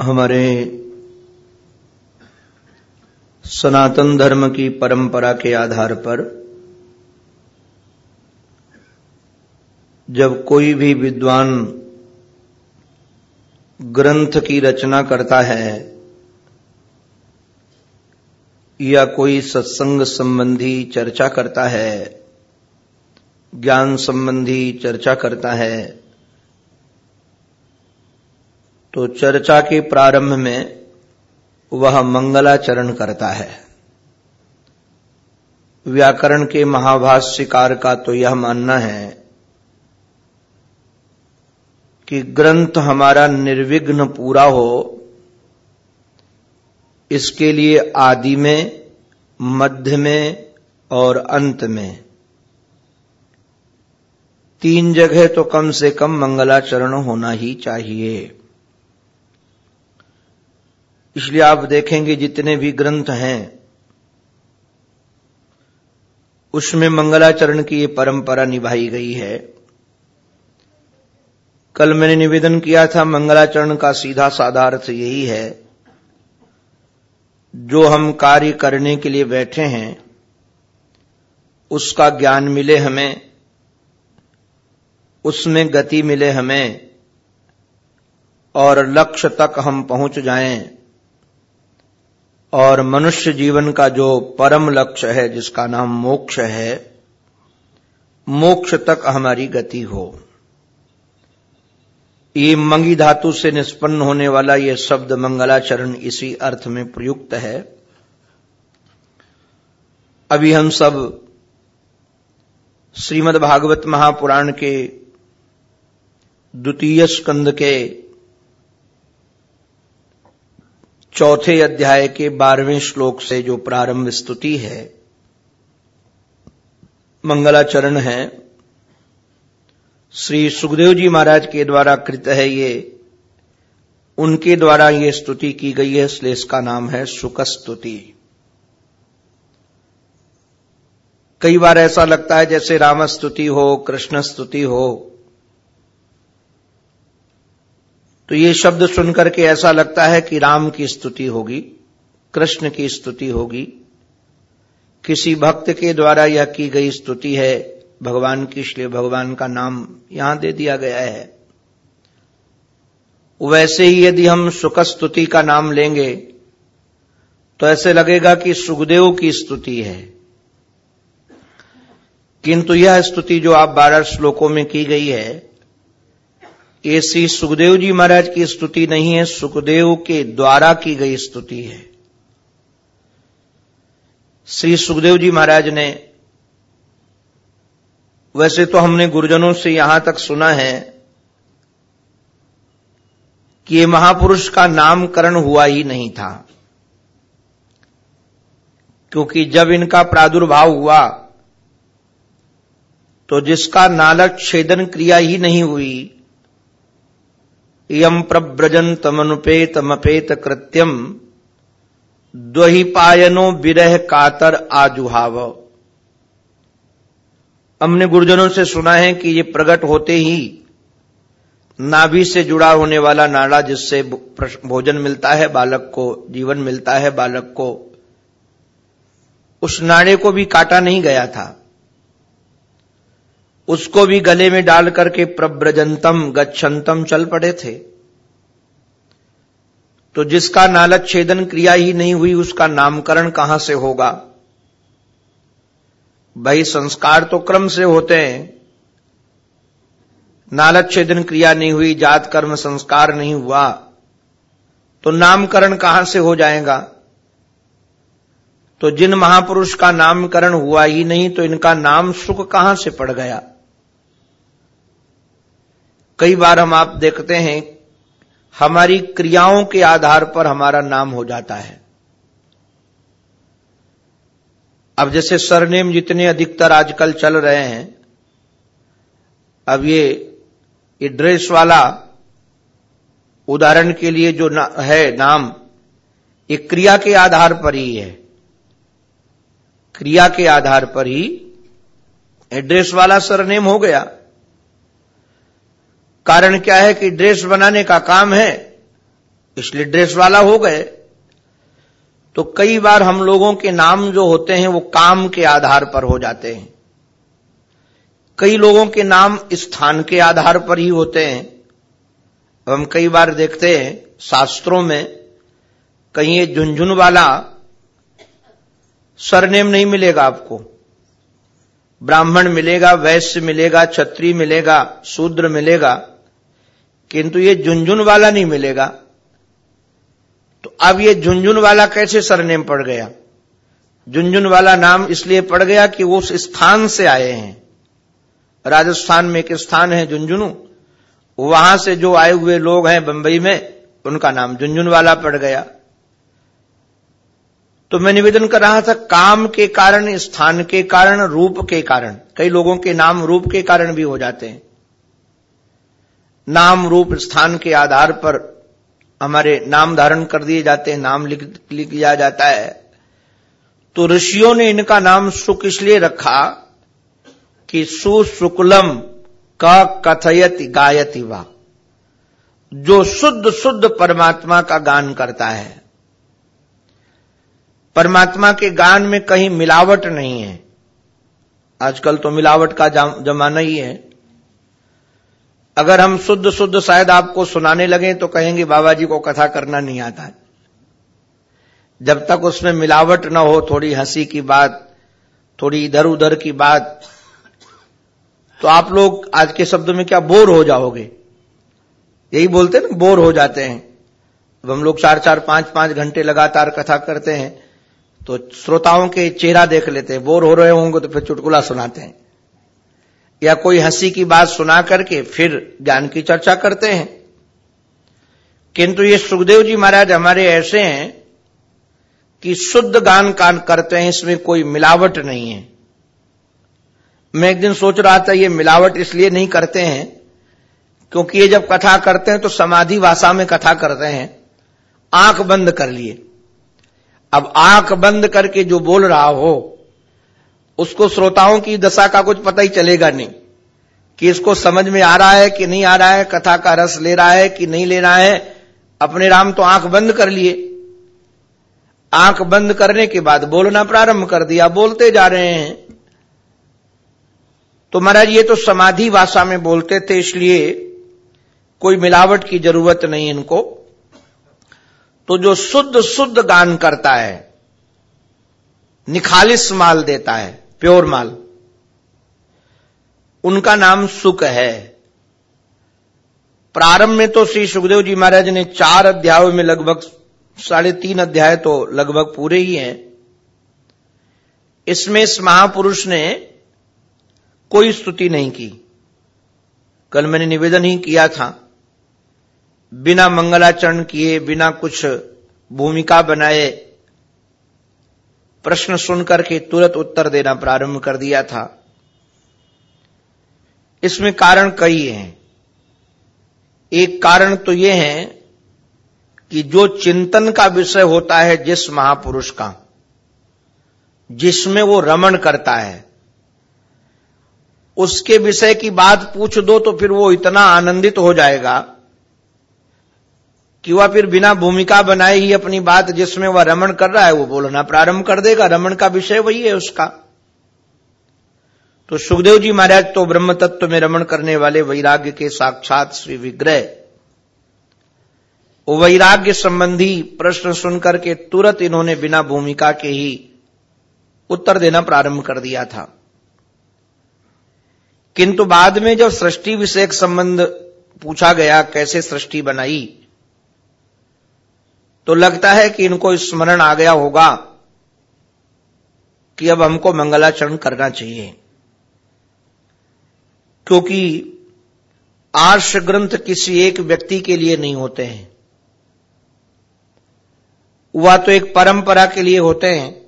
हमारे सनातन धर्म की परंपरा के आधार पर जब कोई भी विद्वान ग्रंथ की रचना करता है या कोई सत्संग संबंधी चर्चा करता है, ज्ञान संबंधी चर्चा करता है तो चर्चा के प्रारंभ में वह मंगलाचरण करता है। व्याकरण के महाभाष्यकार का तो यह मानना है कि ग्रंथ हमारा निर्विघ्न पूरा हो, इसके लिए आदि में, मध्य में और अंत में। तीन जगह तो कम से कम मंगलाचरण होना ही चाहिए। इसलिए आप देखेंगे जितने भी ग्रंथ हैं, उसमें मंगलाचरण की ये परंपरा निभाई गई है। कल मैंने निवेदन किया था, मंगलाचरण का सीधा साधा अर्थ यही है, जो हम कार्य करने के लिए बैठे हैं, उसका ज्ञान मिले हमें, उसमें गति मिले हमें, और लक्ष्य तक हम पहुँच जाएँ। और मनुष्य जीवन का जो परम लक्ष्य है, जिसका नाम मोक्ष है, मोक्ष तक हमारी गति हो। ये मंगी धातु से निष्पन्न होने वाला ये शब्द मंगलाचरण इसी अर्थ में प्रयुक्त है। अभी हम सब श्रीमद् भागवत महापुराण के द्वितीय स्कंद के चौथे अध्याय के बारहवें श्लोक से जो प्रारंभ स्तुति है, मंगलाचरण है। श्री सुखदेव जी महाराज के द्वारा कृत है ये, उनके द्वारा ये स्तुति की गई है। इसलिए इसका नाम है सुख स्तुति। कई बार ऐसा लगता है जैसे राम स्तुति हो, कृष्ण स्तुति हो तो ये शब्द सुनकर के ऐसा लगता है कि राम की स्तुति होगी, कृष्ण की स्तुति होगी। किसी भक्त के द्वारा यह की गई स्तुति है, भगवान की इसलिए भगवान का नाम यहाँ दे दिया गया है। वैसे ही यदि हम सुख स्तुति का नाम लेंगे तो ऐसे लगेगा कि सुखदेव की स्तुति है। किंतु यह स्तुति जो आप बारह श्लोकों में की गई है ये श्री सुखदेव जी महाराज की स्तुति नहीं है, सुखदेव के द्वारा की गई स्तुति है। श्री सुखदेव जी महाराज ने, वैसे तो हमने गुरुजनों से यहाँ तक सुना है कि ये महापुरुष का नामकरण हुआ ही नहीं था। क्योंकि जब इनका प्रादुर्भाव हुआ तो जिसका नालक छेदन क्रिया ही नहीं हुई यम प्रव्रजंतमनुपेतमपेत कृत्यम द्वहिपायनो विरह कातर आजुहाव। हमने गुरुजनों से सुना है कि ये प्रकट होते ही नाभि से जुड़ा होने वाला नाड़ा जिससे भोजन मिलता है, बालक को जीवन मिलता है, बालक को, उस नाड़े को भी काटा नहीं गया था। उसको भी गले में डाल करके प्रब्रजंतम गच्छंतम चल पड़े थे। तो जिसका नालक छेदन क्रिया ही नहीं हुई, उसका नामकरण कहाँ से होगा? भाई, संस्कार तो क्रम से होते हैं। नालक छेदन क्रिया नहीं हुई, जात कर्म संस्कार नहीं हुआ तो नामकरण कहाँ से हो जाएगा? तो जिन महापुरुष का नामकरण हुआ ही नहीं तो इनका नाम सुख कहाँ से पड़ गया? कई बार हम आप देखते हैं हमारी क्रियाओं के आधार पर हमारा नाम हो जाता है। अब जैसे सरनेम जितने अधिकतर आजकल चल रहे हैं अब ये ये ड्रेस वाला उदाहरण के लिए जो ना, है नाम ये क्रिया के आधार पर ही है। क्रिया के आधार पर ही एड्रेस वाला सरनेम हो गया। कारण क्या है कि ड्रेस बनाने का काम है, इसलिए ड्रेस वाला हो गए। तो कई बार हम लोगों के नाम जो होते हैं वो काम के आधार पर हो जाते हैं। कई लोगों के नाम स्थान के आधार पर ही होते हैं। हम कई बार देखते हैं शास्त्रों में, कहीं ये झुंझुन वाला सरनेम नहीं मिलेगा आपको। ब्राह्मण मिलेगा, वैश्य मिलेगा छत्री मिलेगा, शूद्र मिलेगा। किंतु ये झुंझुन वाला नहीं मिलेगा। तो अब ये झुंझुन वाला कैसे सरनेम पड़ गया? झुंझुन वाला नाम इसलिए पड़ गया कि वो उस स्थान से आए हैं। राजस्थान में एक स्थान है झुंझुनू। वहाँ से जो आए हुए लोग हैं बंबई में, उनका नाम झुंझुन वाला पड़ गया। तो मैं निवेदन कर रहा था काम के कारण, स्थान के कारण, रूप के कारण। कई लोगों के नाम रूप के कारण भी हो जाते हैं। नाम रूप स्थान के आधार पर हमारे नाम धारण कर दिए जाते हैं, नाम लिख दिया जाता है। तो ऋषियों ने इनका नाम सुख इसलिए रखा कि सुशुक्लम का कथयति, गायति वा। जो शुद्ध शुद्ध परमात्मा का गान करता है। परमात्मा के गान में कहीं मिलावट नहीं है। आजकल तो मिलावट का जमाना ही है। अगर हम शुद्ध शुद्ध शायद आपको सुनाने लगे तो कहेंगे, बाबा जी को कथा करना नहीं आता। जब तक उसमें मिलावट ना हो, थोड़ी हँसी की बात, थोड़ी इधर उधर की बात तो आप लोग आज के शब्द में क्या बोर हो जाओगे? यही बोलते ना, बोर हो जाते हैं। अब हम लोग चार चार पाँच पाँच घंटे लगातार कथा करते हैं तो श्रोताओं के चेहरा देख लेते हैं। बोर हो रहे होंगे तो फिर चुटकुला सुनाते हैं। या कोई हँसी की बात सुना करके फिर ज्ञान की चर्चा करते हैं। किंतु ये सुखदेव जी महाराज हमारे ऐसे हैं कि शुद्ध गान कान करते हैं, इसमें कोई मिलावट नहीं है। मैं एक दिन सोच रहा था, ये मिलावट इसलिए नहीं करते हैं, क्योंकि ये जब कथा करते हैं तो समाधि भाषा में कथा करते हैं। आँख बंद कर लिए। अब आँख बंद करके जो बोल रहा हो उसको श्रोताओं की दशा का कुछ पता ही चलेगा नहीं। कि इसको समझ में आ रहा है कि नहीं आ रहा है, कथा का रस ले रहा है कि नहीं ले रहा है, अपने राम तो आँख बंद कर लिए। आँख बंद करने के बाद बोलना प्रारंभ कर दिया, बोलते जा रहे हैं। तो महाराज, ये तो समाधि भाषा में बोलते थे, इसलिए कोई मिलावट की ज़रूरत नहीं इनको। तो जो शुद्ध शुद्ध गान करता है, निखालिस माल देता है प्योर माल। उनका नाम सुख है। प्रारंभ में तो श्री सुखदेव जी महाराज ने चार अध्यायों में लगभग साढ़े तीन अध्याय तो लगभग पूरे ही हैं। इसमें इस महापुरुष ने कोई स्तुति नहीं की। कल मैंने निवेदन ही किया था, बिना मंगलाचरण किए, बिना कुछ भूमिका बनाए प्रश्न सुनकर के तुरंत उत्तर देना प्रारंभ कर दिया था। इसमें कारण कई हैं। एक कारण तो यह है कि जो चिंतन का विषय होता है जिस महापुरुष का, जिसमें वो रमण करता है, उसके विषय की बात पूछ दो तो फिर वो इतना आनंदित हो जाएगा कि वह फिर बिना भूमिका बनाए ही अपनी बात जिसमें वह रमण कर रहा है, वो बोलना प्रारंभ कर देगा। रमण का विषय वही है उसका। तो सुखदेव जी महाराज तो ब्रह्म तत्व में रमण करने वाले वैराग्य के साक्षात श्री विग्रह। वैराग्य संबंधी प्रश्न सुनकर के तुरंत इन्होंने बिना भूमिका के ही उत्तर देना प्रारंभ कर दिया था। किंतु बाद में जब सृष्टि विषयक संबंध पूछा गया, कैसे सृष्टि बनाई तो लगता है कि इनको स्मरण आ गया होगा कि अब हमको मंगलाचरण करना चाहिए। क्योंकि आर्ष ग्रंथ किसी एक व्यक्ति के लिए नहीं होते हैं। वह तो एक परंपरा के लिए होते हैं।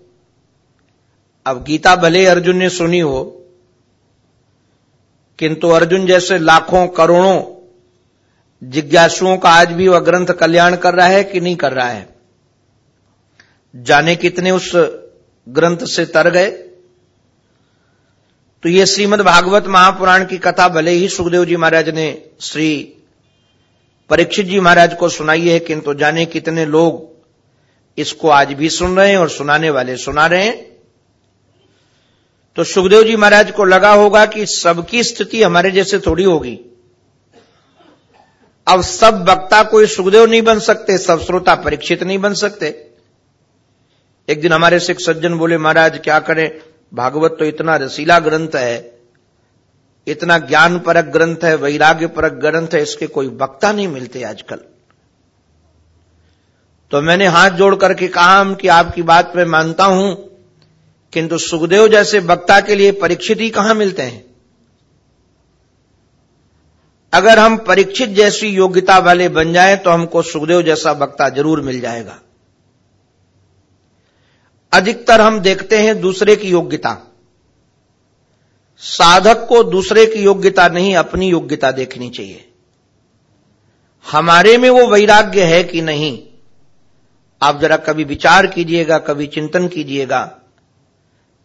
अब गीता भले अर्जुन ने सुनी हो, किंतु अर्जुन जैसे लाखों, करोड़ों जिज्ञासुओं का आज भी वह ग्रंथ कल्याण कर रहा है कि नहीं कर रहा है? जाने कितने उस ग्रंथ से तर गए? तो ये श्रीमद भागवत महापुराण की कथा भले ही सुखदेव जी महाराज ने, श्री परीक्षित जी महाराज को सुनाई है, किंतु जाने कितने लोग इसको आज भी सुन रहे हैं और सुनाने वाले सुना रहे हैं? तो सुखदेव जी महाराज को लगा होगा कि सबकी स्थिति हमारे जैसे थोड़ी होगी। अब सब वक्ता कोई सुखदेव नहीं बन सकते, सब श्रोता परीक्षित नहीं बन सकते। एक दिन हमारे सिख सज्जन बोले, महाराज, क्या करें? भागवत तो इतना रसीला ग्रंथ है, इतना ज्ञान परक ग्रंथ है वैराग्य परक ग्रंथ है, इसके कोई वक्ता नहीं मिलते आजकल। तो मैंने हाथ जोड़ करके कहा कि आपकी बात मैं मानता हूँ, किंतु सुखदेव जैसे वक्ता के लिए परीक्षित ही कहाँ मिलते हैं? अगर हम परीक्षित जैसी योग्यता वाले बन जाएँ तो हमको सुखदेव जैसा वक्ता ज़रूर मिल जाएगा। अधिकतर हम देखते हैं दूसरे की योग्यता। साधक को दूसरे की योग्यता नहीं, अपनी योग्यता देखनी चाहिए। हमारे में वो वैराग्य है कि नहीं? आप जरा कभी विचार कीजिएगा, कभी चिंतन कीजिएगा।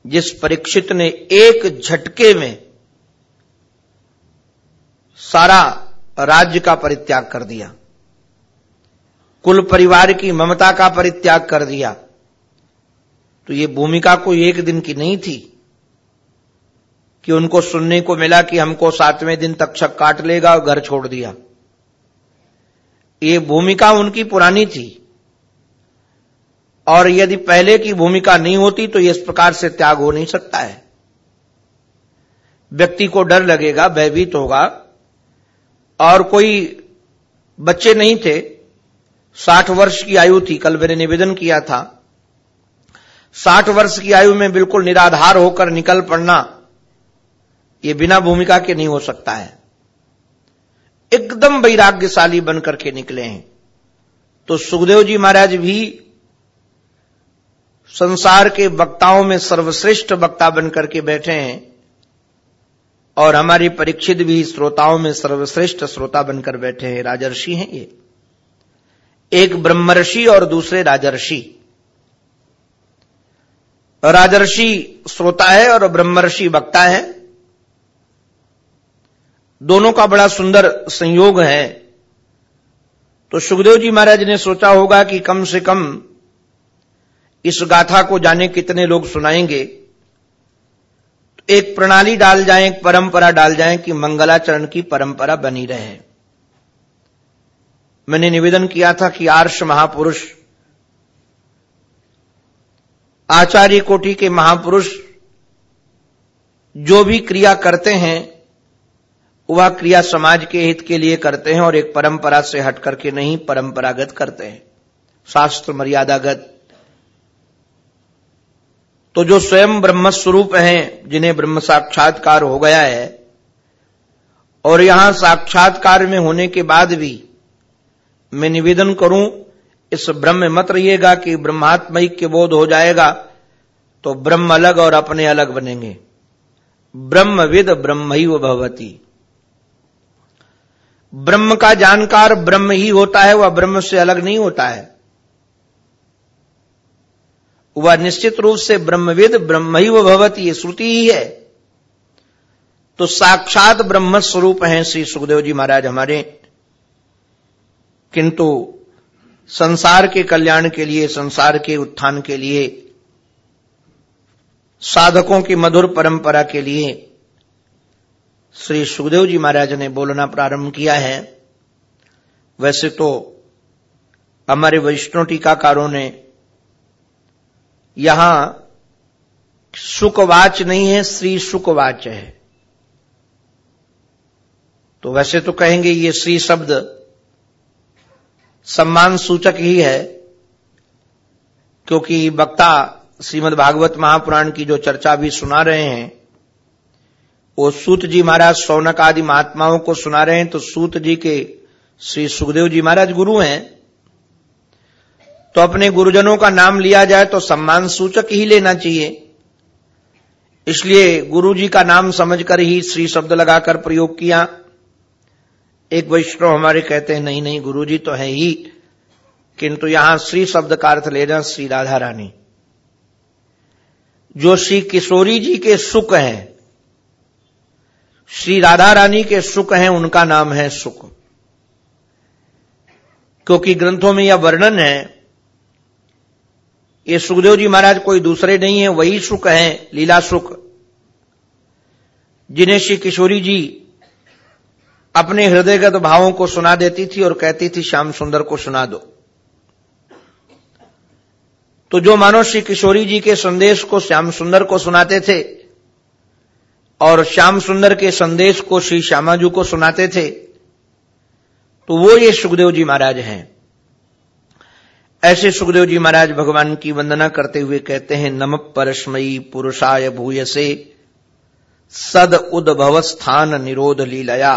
जिस परीक्षित ने एक झटके में सारा राज्य का परित्याग कर दिया। कुल परिवार की ममता का परित्याग कर दिया। तो ये भूमिका कोई एक दिन की नहीं थी कि उनको सुनने को मिला कि हमको सातवें दिन तक्षक काट लेगा और घर छोड़ दिया। ये भूमिका उनकी पुरानी थी। और यदि पहले की भूमिका नहीं होती तो इस प्रकार से त्याग हो नहीं सकता है। व्यक्ति को डर लगेगा, भयभीत होगा और कोई बच्चे नहीं थे, साठ वर्ष की आयु थी, कल मैंने निवेदन किया था। साठ वर्ष की आयु में बिल्कुल निराधार होकर निकल पड़ना, ये बिना भूमिका के नहीं हो सकता है। एकदम वैराग्यशाली बनकर के निकले हैं। तो सुखदेव जी महाराज भी संसार के वक्ताओं में सर्वश्रेष्ठ वक्ता बनकर के बैठे हैं। और हमारी परीक्षित भी श्रोताओं में सर्वश्रेष्ठ श्रोता बनकर बैठे हैं। राजर्षि हैं ये। एक ब्रह्मर्षि और दूसरे राजर्षि। राजर्षि श्रोता है और ब्रह्मर्षि वक्ता है। दोनों का बड़ा सुंदर संयोग है। तो सुखदेव जी महाराज ने सोचा होगा कि कम से कम इस गाथा को जाने कितने लोग सुनाएँगे। एक प्रणाली डाल जाए, एक परंपरा डाल जाए कि मंगलाचरण की परंपरा बनी रहे। मैंने निवेदन किया था कि आर्ष महापुरुष, आचार्य कोटि के महापुरुष जो भी क्रिया करते हैं, वह क्रिया समाज के हित के लिए करते हैं और एक परंपरा से हट करके नहीं, परंपरागत करते हैं। शास्त्र मर्यादागत तो जो स्वयं ब्रह्म स्वरूप हैं, जिन्हें ब्रह्म साक्षात्कार हो गया है, और यहाँ साक्षात्कार में होने के बाद भी मैं निवेदन करूँ, इस ब्रह्म मत रहिएगा कि ब्रह्मात्मय के बोध हो जाएगा तो ब्रह्म अलग और अपने अलग बनेंगे। ब्रह्मविद ब्रह्म ही भवती। ब्रह्म का जानकार ब्रह्म ही होता है, वह ब्रह्म से अलग नहीं होता है। वह निश्चित रूप से ब्रह्मविद ब्रह्म ही भवती, ये श्रुति ही है। तो साक्षात ब्रह्म स्वरूप हैं श्री सुखदेव जी महाराज हमारे। किंतु संसार के कल्याण के लिए, संसार के उत्थान के लिए, साधकों की मधुर परंपरा के लिए श्री सुखदेव जी महाराज ने बोलना प्रारंभ किया है। वैसे तो हमारे वैष्णव टीकाकारों ने यहाँ सुखवाच नहीं है, श्री सुखवाच है। तो वैसे तो कहेंगे ये श्री शब्द सम्मान सूचक ही है, क्योंकि वक्ता श्रीमद भागवत महापुराण की जो चर्चा भी सुना रहे हैं, वो सूत जी महाराज, सौनक आदि महात्माओं को सुना रहे हैं तो सूत जी के श्री सुखदेव जी महाराज गुरु हैं तो अपने गुरुजनों का नाम लिया जाए तो सम्मान सूचक ही लेना चाहिए। इसलिए गुरु जी का नाम समझकर ही श्री शब्द लगाकर प्रयोग किया। एक वैष्णव हमारे कहते हैं, नहीं नहीं गुरु जी तो है ही। किंतु यहाँ श्री शब्द का अर्थ लेना श्री राधा रानी जो श्री किशोरी जी के सुख हैं, श्री राधा रानी के सुख हैं, उनका नाम है सुख। क्योंकि ग्रंथों में यह वर्णन है ये सुखदेव जी महाराज कोई दूसरे नहीं है, वही सुख है, लीला सुख। जिन्हें श्री किशोरी जी अपने हृदयगत भावों को सुना देती थी और कहती थी, श्याम सुंदर को सुना दो। तो जो मानो श्री किशोरी जी के संदेश को श्याम सुंदर को सुनाते थे और श्याम सुंदर के संदेश को श्री श्यामाजू को सुनाते थे तो वो ये सुखदेव जी महाराज हैं। ऐसे सुखदेव जी महाराज भगवान की वंदना करते हुए कहते हैं, नम परस्मयी पुरुषाय भूयसे, सद उद्भव स्थान निरोध लीलया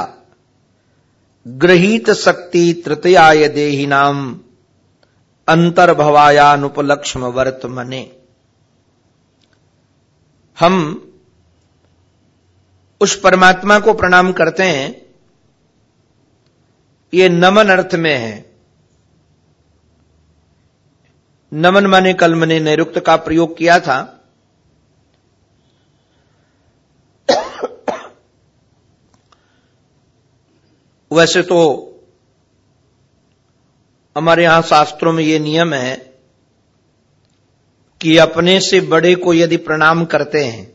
गृहित शक्ति तृतीयाय देही नाम अंतर्भवायानुपलक्ष्म वर्तमने हम उस परमात्मा को प्रणाम करते हैं, ये नमन अर्थ में है। नमन माने कल मैंने नैरुक्त का प्रयोग किया था। वैसे तो हमारे यहाँ शास्त्रों में यह नियम है कि अपने से बड़े को यदि प्रणाम करते हैं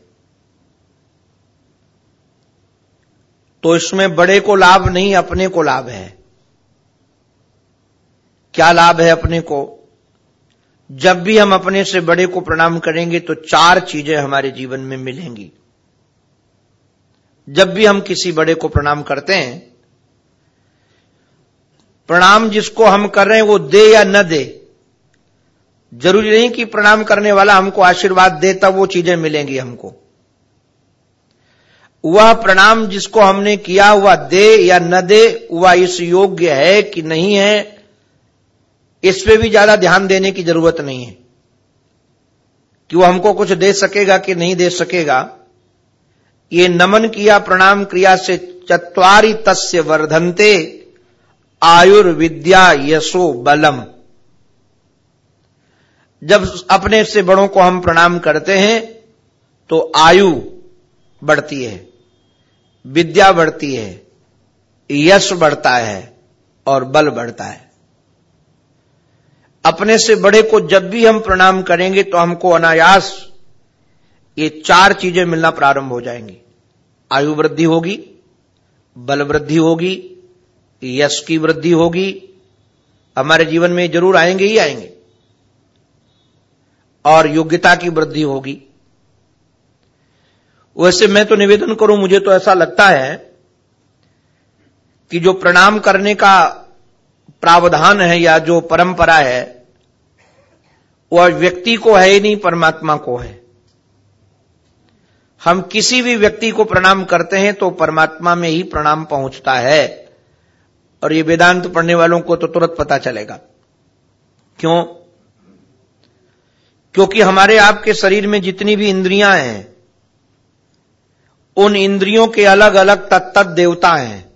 तो इसमें बड़े को लाभ नहीं, अपने को लाभ है। क्या लाभ है अपने को? जब भी हम अपने से बड़े को प्रणाम करेंगे तो चार चीज़ें हमारे जीवन में मिलेंगी। जब भी हम किसी बड़े को प्रणाम करते हैं, प्रणाम जिसको हम कर रहे हैं वो दे या न दे, ज़रूरी नहीं कि प्रणाम करने वाला हमको आशीर्वाद दे, तब वो चीज़ें मिलेंगी हमको। वह प्रणाम जिसको हमने किया हुआ दे या न दे, वह इस योग्य है कि नहीं है इस पे भी ज़्यादा ध्यान देने की ज़रूरत नहीं है। कि वो हमको कुछ दे सकेगा कि नहीं दे सकेगा, ये नमन किया, प्रणाम क्रिया से चतवारी तस्य वर्धनते, आयुर्विद्या यशो बलम। जब अपने से बड़ों को हम प्रणाम करते हैं तो आयु बढ़ती है, विद्या बढ़ती है, यश बढ़ता है, और बल बढ़ता है। अपने से बड़े को जब भी हम प्रणाम करेंगे तो हमको अनायास ये चार चीज़ें मिलना प्रारंभ हो जाएँगी। आयु वृद्धि होगी, बल वृद्धि होगी, यश की वृद्धि होगी, हमारे जीवन में ज़रूर आएँगे ही आएँगे। और योग्यता की वृद्धि होगी। वैसे मैं तो निवेदन करूँ, मुझे तो ऐसा लगता है कि जो प्रणाम करने का प्रावधान है या जो परंपरा है, वह व्यक्ति को है ही नहीं, परमात्मा को है। हम किसी भी व्यक्ति को प्रणाम करते हैं तो परमात्मा में ही प्रणाम पहुँचता है। और ये वेदांत पढ़ने वालों को तो तुरंत पता चलेगा। क्यों? क्योंकि हमारे आपके शरीर में जितनी भी इंद्रियाँ हैं, उन इंद्रियों के अलग अलग तत्त देवता हैं।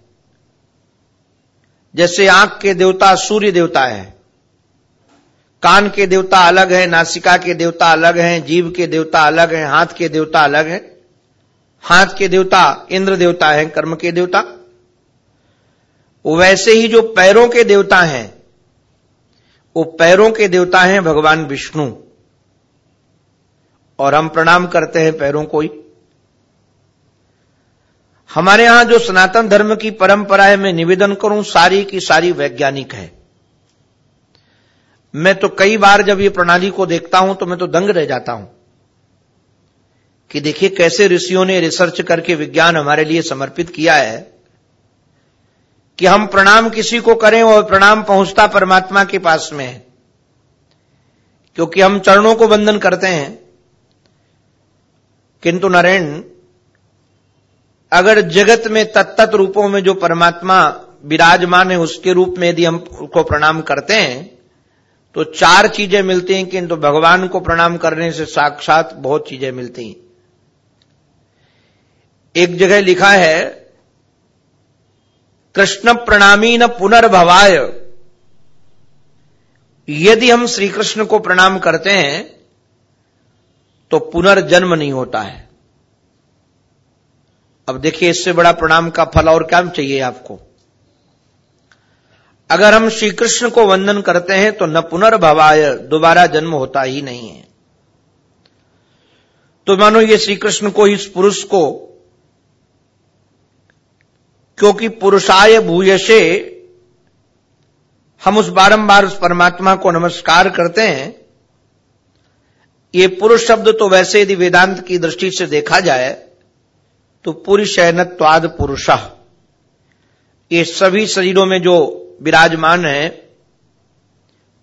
जैसे आँख के देवता सूर्य देवता है। कान के देवता अलग है, नासिका के देवता अलग हैं, जीव के देवता अलग हैं, हाथ के देवता अलग हैं। हाथ के देवता इंद्र देवता है, कर्म के देवता। वैसे ही जो पैरों के देवता हैं, वो पैरों के देवता हैं भगवान विष्णु। और हम प्रणाम करते हैं पैरों को ही। हमारे यहाँ जो सनातन धर्म की परंपरा है, मैं निवेदन करूँ, सारी की सारी वैज्ञानिक है। मैं तो कई बार जब ये प्रणाली को देखता हूँ तो मैं तो दंग रह जाता हूँ कि देखिए कैसे ऋषियों ने रिसर्च करके विज्ञान हमारे लिए समर्पित किया है कि हम प्रणाम किसी को करें और प्रणाम पहुँचता परमात्मा के पास में है। क्योंकि हम चरणों को बंधन करते हैं। किंतु नारायण अगर जगत में तत्त रूपों में जो परमात्मा विराजमान है, उसके रूप में यदि हम को प्रणाम करते हैं तो चार चीज़ें मिलती हैं किंतु भगवान को प्रणाम करने से साक्षात बहुत चीज़ें मिलती हैं। एक जगह लिखा है, कृष्ण प्रणामी न पुनर्भवाय। यदि हम श्री कृष्ण को प्रणाम करते हैं तो पुनर्जन्म नहीं होता है। अब देखिए, इससे बड़ा प्रणाम का फल और क्या चाहिए आपको? अगर हम श्री कृष्ण को वंदन करते हैं तो न पुनर्भवाय, दोबारा जन्म होता ही नहीं है। तो मानो ये श्री कृष्ण को, इस पुरुष को, क्योंकि पुरुषाय भूयशे हम उस बारंबार उस परमात्मा को नमस्कार करते हैं, ये पुरुष शब्द तो वैसे यदि वेदांत की दृष्टि से देखा जाए तो पुरुषैनत्वाद पुरुष। ये सभी शरीरों में जो विराजमान है,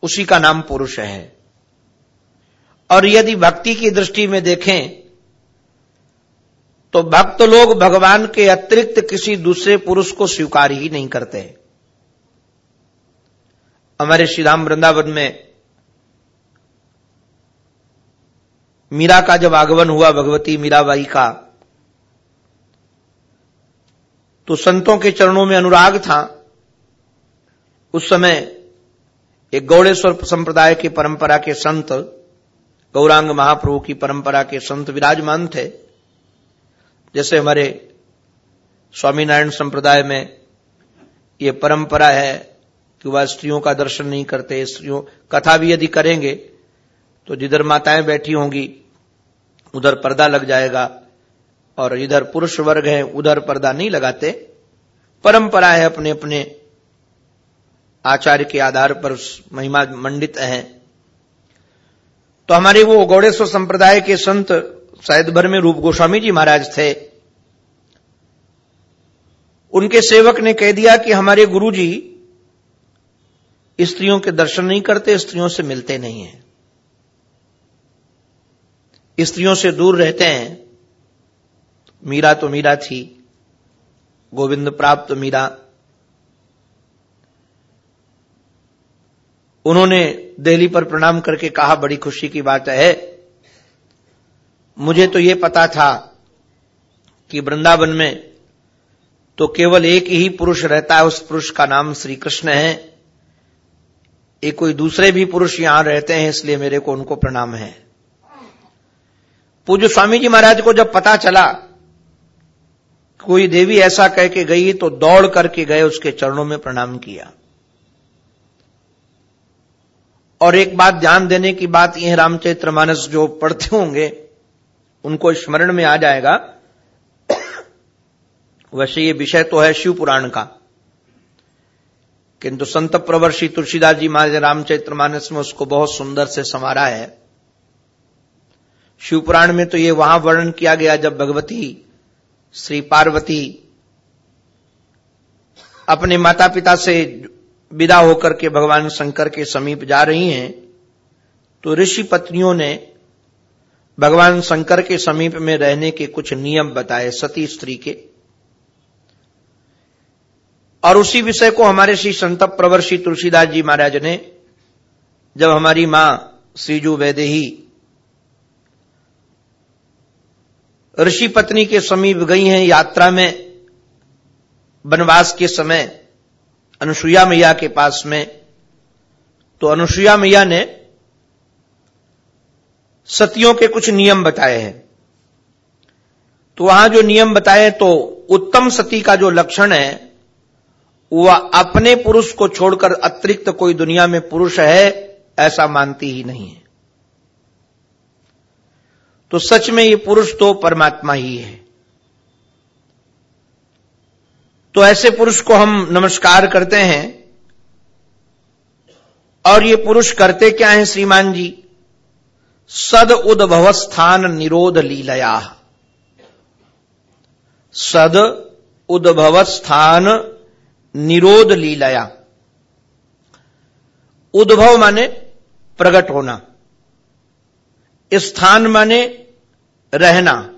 उसी का नाम पुरुष है। और यदि भक्ति की दृष्टि में देखें तो भक्त लोग भगवान के अतिरिक्त किसी दूसरे पुरुष को स्वीकार ही नहीं करते। हमारे श्रीराम वृंदावन में मीरा का जब आगमन हुआ, भगवती मीराबाई का तो संतों के चरणों में अनुराग था। उस समय एक गौड़ेश्वर संप्रदाय की परंपरा के संत, गौरांग महाप्रभु की परंपरा के संत विराजमान थे। जैसे हमारे स्वामीनारायण संप्रदाय में ये परंपरा है कि वह स्त्रियों का दर्शन नहीं करते, स्त्रियों, कथा भी यदि करेंगे तो जिधर माताएँ बैठी होंगी, उधर पर्दा लग जाएगा। और इधर पुरुष वर्ग है, उधर पर्दा नहीं लगाते। परंपरा है अपने अपने आचार्य के आधार पर महिमा मंडित है। तो हमारे वो गौड़ेश्वर संप्रदाय के संत शायद भर में रूप गोस्वामी जी महाराज थे। उनके सेवक ने कह दिया कि हमारे गुरु जी स्त्रियों के दर्शन नहीं करते, स्त्रियों से मिलते नहीं हैं। स्त्रियों से दूर रहते हैं। मीरा तो मीरा थी, गोविंद प्राप्त मीरा। उन्होंने दिल्ली पर प्रणाम करके कहा, बड़ी खुशी की बात है। मुझे तो यह पता था कि वृंदावन में तो केवल एक ही पुरुष रहता है, उस पुरुष का नाम श्री कृष्ण है। एक कोई दूसरे भी पुरुष यहाँ रहते हैं, इसलिए मेरे को उनको प्रणाम है। पूज्य स्वामी जी महाराज को जब पता चला कोई देवी ऐसा कह के गई तो दौड़ करके गए उसके चरणों में प्रणाम किया। और एक बात ध्यान देने की बात यह रामचरित्र मानस जो पढ़ते होंगे, उनको स्मरण में आ जाएगा। वैसे ये विषय तो है शिव पुराण का। किंतु संत प्रवर्षी तुलसीदास जी महाराज रामचरित्र मानस में उसको बहुत सुंदर से संवारा है। शिव पुराण में तो ये वहाँ वर्णन किया गया जब भगवती श्री पार्वती अपने माता पिता से विदा होकर के भगवान शंकर के समीप जा रही हैं तो ऋषि पत्नियों ने भगवान शंकर के समीप में रहने के कुछ नियम बताए सती स्त्री के। और उसी विषय को हमारे श्री संत प्रवर श्री तुलसीदास जी महाराज ने, जब हमारी माँ श्रीजू वैदेही ऋषि पत्नी के समीप गई हैं यात्रा में, वनवास के समय, अनुसुईया मैया के पास में। तो अनुसुईया मैया ने सतियों के कुछ नियम बताए हैं। तो वहाँ जो नियम बताए तो उत्तम सती का जो लक्षण है, वह अपने पुरुष को छोड़कर अतिरिक्त कोई दुनिया में पुरुष है, ऐसा मानती ही नहीं है। तो सच में ये पुरुष तो परमात्मा ही है। तो ऐसे पुरुष को हम नमस्कार करते हैं। और ये पुरुष करते क्या है श्रीमान जी? सद उद्भव स्थान निरोध लीलया। सद उद्भव स्थान निरोध लीलया। उद्भव माने प्रकट होना। स्थान माने रहना।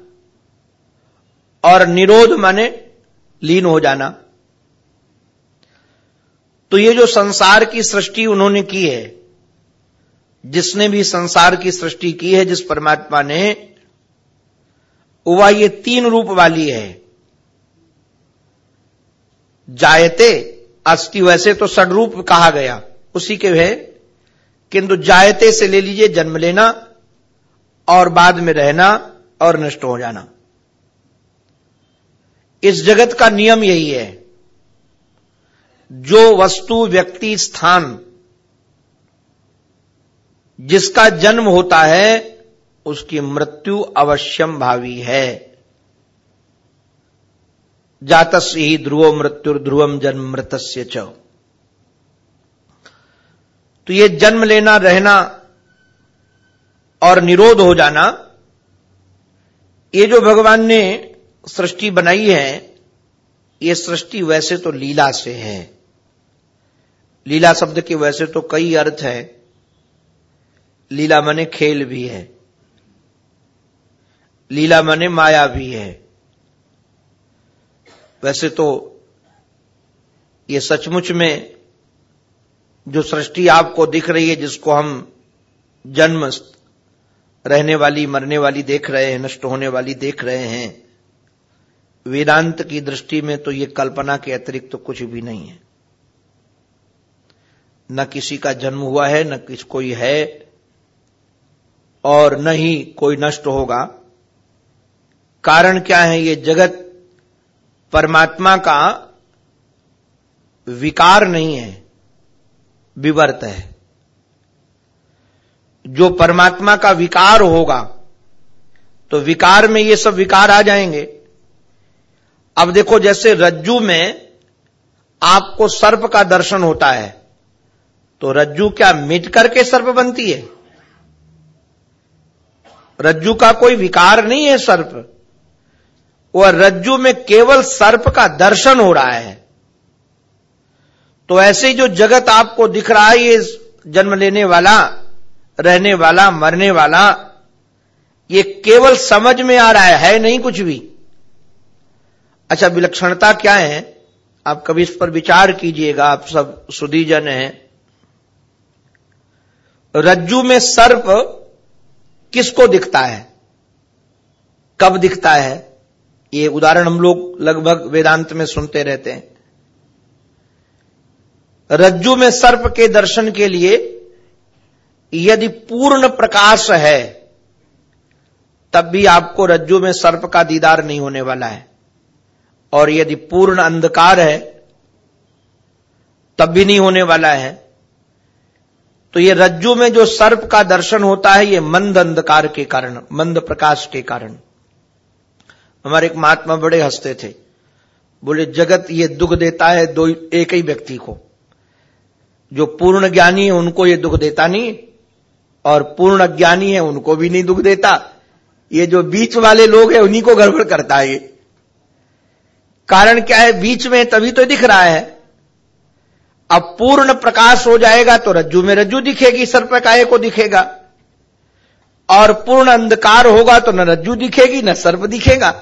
और निरोध माने लीन हो जाना। तो ये जो संसार की सृष्टि उन्होंने की है, जिसने भी संसार की सृष्टि की है, जिस परमात्मा ने, वह ये तीन रूप वाली है। जायते, अस्थि वैसे तो सडरूप कहा गया, उसी के है। किंतु जायते से ले लीजिए जन्म लेना और बाद में रहना। और नष्ट हो जाना। इस जगत का नियम यही है। जो वस्तु, व्यक्ति, स्थान जिसका जन्म होता है, उसकी मृत्यु अवश्यम भावी है। जातस ही ध्रुव मृत्यु ध्रुवम जन्म मृतस्य च। तो ये जन्म लेना, रहना और निरोध हो जाना ये जो भगवान ने सृष्टि बनाई है, ये सृष्टि वैसे तो लीला से है। लीला शब्द के वैसे तो कई अर्थ है। लीला मने खेल भी है। लीला मने माया भी है। वैसे तो ये सचमुच में जो सृष्टि आपको दिख रही है, जिसको हम जन्म रहने वाली, मरने वाली देख रहे हैं, नष्ट होने वाली देख रहे हैं। वेदांत की दृष्टि में तो ये कल्पना के अतिरिक्त तो कुछ भी नहीं है। न किसी का जन्म हुआ है, न किस कोई है, और न ही कोई नष्ट होगा। कारण क्या है ये जगत? परमात्मा का विकार नहीं है, विवर्त है। जो परमात्मा का विकार होगा तो विकार में ये सब विकार आ जाएँगे। अब देखो, जैसे रज्जू में आपको सर्प का दर्शन होता है तो रज्जू क्या मिट करके सर्प बनती है? रज्जू का कोई विकार नहीं है सर्प। वह रज्जू में केवल सर्प का दर्शन हो रहा है। तो ऐसे ही जो जगत आपको दिख रहा है, ये जन्म लेने वाला रहने वाला, मरने वाला, ये केवल समझ में आ रहा है है नहीं कुछ भी। अच्छा विलक्षणता क्या है? आप कभी इस पर विचार कीजिएगा, आप सब सुधीजन हैं। रज्जू में सर्प किसको दिखता है? कब दिखता है? ये उदाहरण हम लोग लगभग वेदांत में सुनते रहते हैं। रज्जु में सर्प के दर्शन के लिए यदि पूर्ण प्रकाश है, तब भी आपको रज्जु में सर्प का दीदार नहीं होने वाला है। और यदि पूर्ण अंधकार है, तब भी नहीं होने वाला है। तो ये रज्जु में जो सर्प का दर्शन होता है, ये मंद अंधकार के कारण, मंद प्रकाश के कारण। हमारे एक महात्मा बड़े हँसते थे। बोले, जगत ये दुख देता है दो, एक ही व्यक्ति को। जो पूर्ण ज्ञानी है, उनको ये दुख देता नहीं। और पूर्ण अज्ञानी है, उनको भी नहीं दुख देता। ये जो बीच वाले लोग हैं, उन्हीं को गड़बड़ करता है ये। कारण क्या है? बीच में तभी तो दिख रहा है। अब पूर्ण प्रकाश हो जाएगा तो रज्जू में रज्जू दिखेगी सर्प काय को दिखेगा। और पूर्ण अंधकार होगा तो न रज्जू दिखेगी, न सर्प दिखेगा।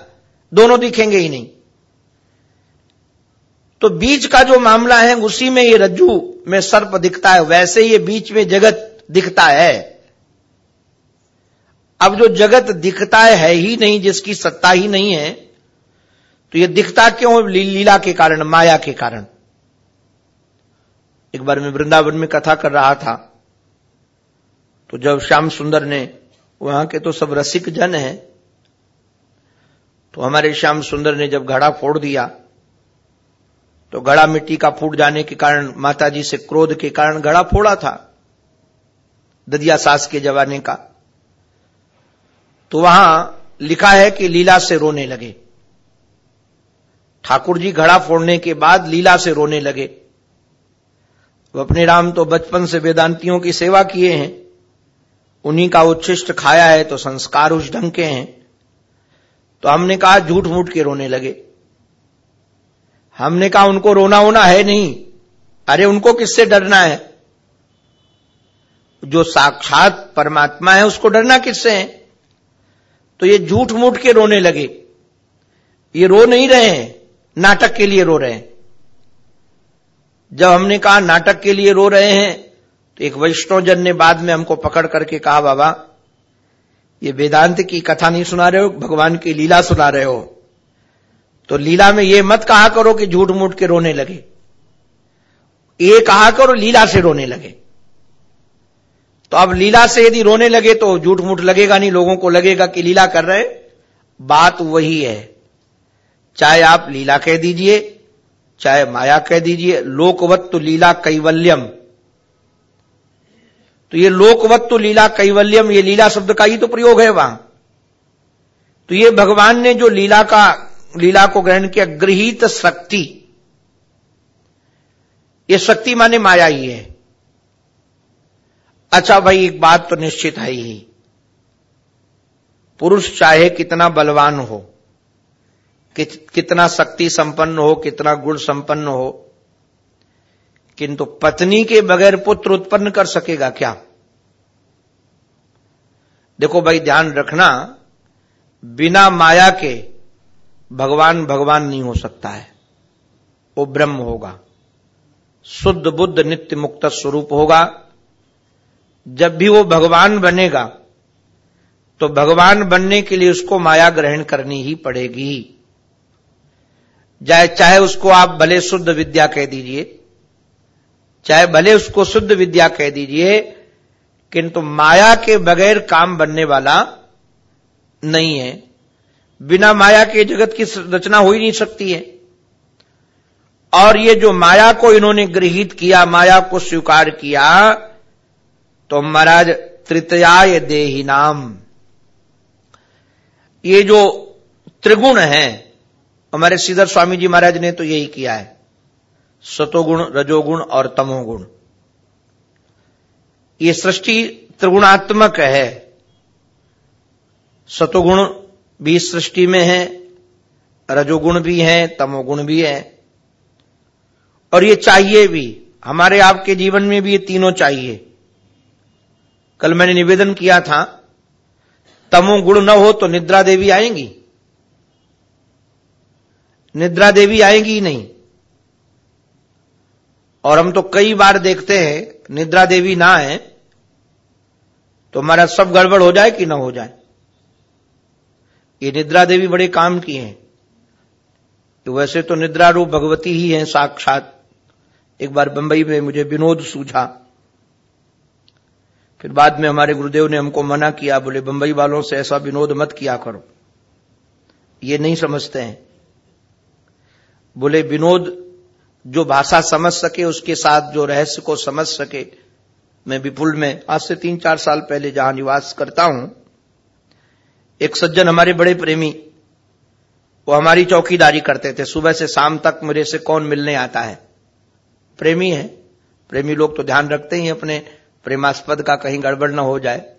दोनों दिखेंगे ही नहीं। तो बीच का जो मामला है, उसी में ये रज्जू में सर्प दिखता है। वैसे ये बीच में जगत दिखता है। अब जो जगत दिखता है, है नहीं जिसकी सत्ता ही नहीं है तो ये दिखता क्यों लीला के कारण माया के कारण। एक बार मैं वृंदावन में कथा कर रहा था तो जब श्याम सुंदर ने वहाँ के तो सब रसिक जन हैं तो हमारे श्याम सुंदर ने जब घड़ा फोड़ दिया तो घड़ा मिट्टी का फूट जाने के कारण माताजी से क्रोध के कारण घड़ा फोड़ा था ददिया सास के जवाने का। तो वहाँ लिखा है कि लीला से रोने लगे। ठाकुर जी घड़ा फोड़ने के बाद लीला से रोने लगे। अपने राम तो बचपन से वेदांतियों की सेवा किए हैं। उन्हीं का उच्छिष्ट खाया है तो संस्कार उस ढंग के हैं। तो हमने कहा झूठ मूठ के रोने लगे। हमने कहा उनको रोना होना है नहीं। अरे उनको किससे डरना है? जो साक्षात परमात्मा है उसको डरना किससे है? तो ये झूठ मूठ के रोने लगे। ये रो नहीं रहे हैं, नाटक के लिए रो रहे हैं। जब हमने कहा नाटक के लिए रो रहे हैं तो एक वैष्णवजन ने बाद में हमको पकड़ करके कहा, बाबा, ये वेदांत की कथा नहीं सुना रहे हो, भगवान की लीला सुना रहे हो। तो लीला में ये मत कहा करो कि झूठ मूठ के रोने लगे। ये कहा करो, लीला से रोने लगे। तो अब लीला से यदि रोने लगे तो झूठ मूठ लगेगा नहीं, लोगों को लगेगा कि लीला कर रहे बात वही है। चाहे आप लीला कह दीजिए, चाहे माया कह दीजिए, लोकवत्तु लीला कैवल्यम। तो ये लोकवत्तु लीला कैवल्यम, ये लीला शब्द का ही तो प्रयोग है वहाँ। तो ये भगवान ने जो लीला का, लीला को ग्रहण किया, गृहित शक्ति। ये शक्ति माने माया ही है। अच्छा भाई एक बात तो निश्चित है ही। पुरुष चाहे कितना बलवान हो कि, कितना शक्ति संपन्न हो कितना गुण संपन्न हो किंतु पत्नी के बगैर पुत्र उत्पन्न कर सकेगा क्या? देखो भाई ध्यान रखना बिना माया के भगवान भगवान नहीं हो सकता है। वो ब्रह्म होगा। शुद्ध बुद्ध नित्य मुक्त स्वरूप होगा। जब भी वो भगवान बनेगा तो भगवान बनने के लिए उसको माया ग्रहण करनी ही पड़ेगी। चाहे चाहे उसको आप भले शुद्ध विद्या कह दीजिए, चाहे भले उसको शुद्ध विद्या कह दीजिए, किंतु माया के बगैर काम बनने वाला नहीं है। बिना माया के जगत की रचना हो ही नहीं सकती है। और ये जो माया को इन्होंने गृहित किया, माया को स्वीकार किया तो महाराज तृतीयाय देही नाम। ये जो त्रिगुण है, हमारे श्रीधर स्वामी जी महाराज ने तो यही किया है। सतोगुण, रजोगुण और तमोगुण। ये सृष्टि त्रिगुणात्मक है। सतोगुण भी सृष्टि में है, रजोगुण भी है, तमोगुण भी है। और ये चाहिए भी। हमारे आपके जीवन में भी ये तीनों चाहिए। कल मैंने निवेदन किया था तमोगुण न हो तो निद्रा देवी आएँगी। निद्रा देवी आएगी ही नहीं। और हम तो कई बार देखते हैं, निद्रा देवी ना आए तो हमारा सब गड़बड़ हो जाए कि ना हो जाए। ये निद्रा देवी बड़े काम की हैं। तो वैसे तो निद्रा रूप भगवती ही है, साक्षात। एक बार बंबई में मुझे विनोद सूझा। फिर बाद में हमारे गुरुदेव ने हमको मना किया, बोले, बंबई वालों से ऐसा विनोद मत किया करो। ये नहीं समझते हैं। बोले, विनोद जो भाषा समझ सके, उसके साथ जो रहस्य को समझ सके, मैं विपुल में आज से तीन चार साल पहले जहाँ निवास करता हूँ, एक सज्जन हमारे बड़े प्रेमी, वो हमारी चौकीदारी करते थे। सुबह से शाम तक मेरे से कौन मिलने आता है? प्रेमी है। प्रेमी लोग तो ध्यान रखते ही अपने प्रेमास्पद का कहीं गड़बड़ न हो जाए।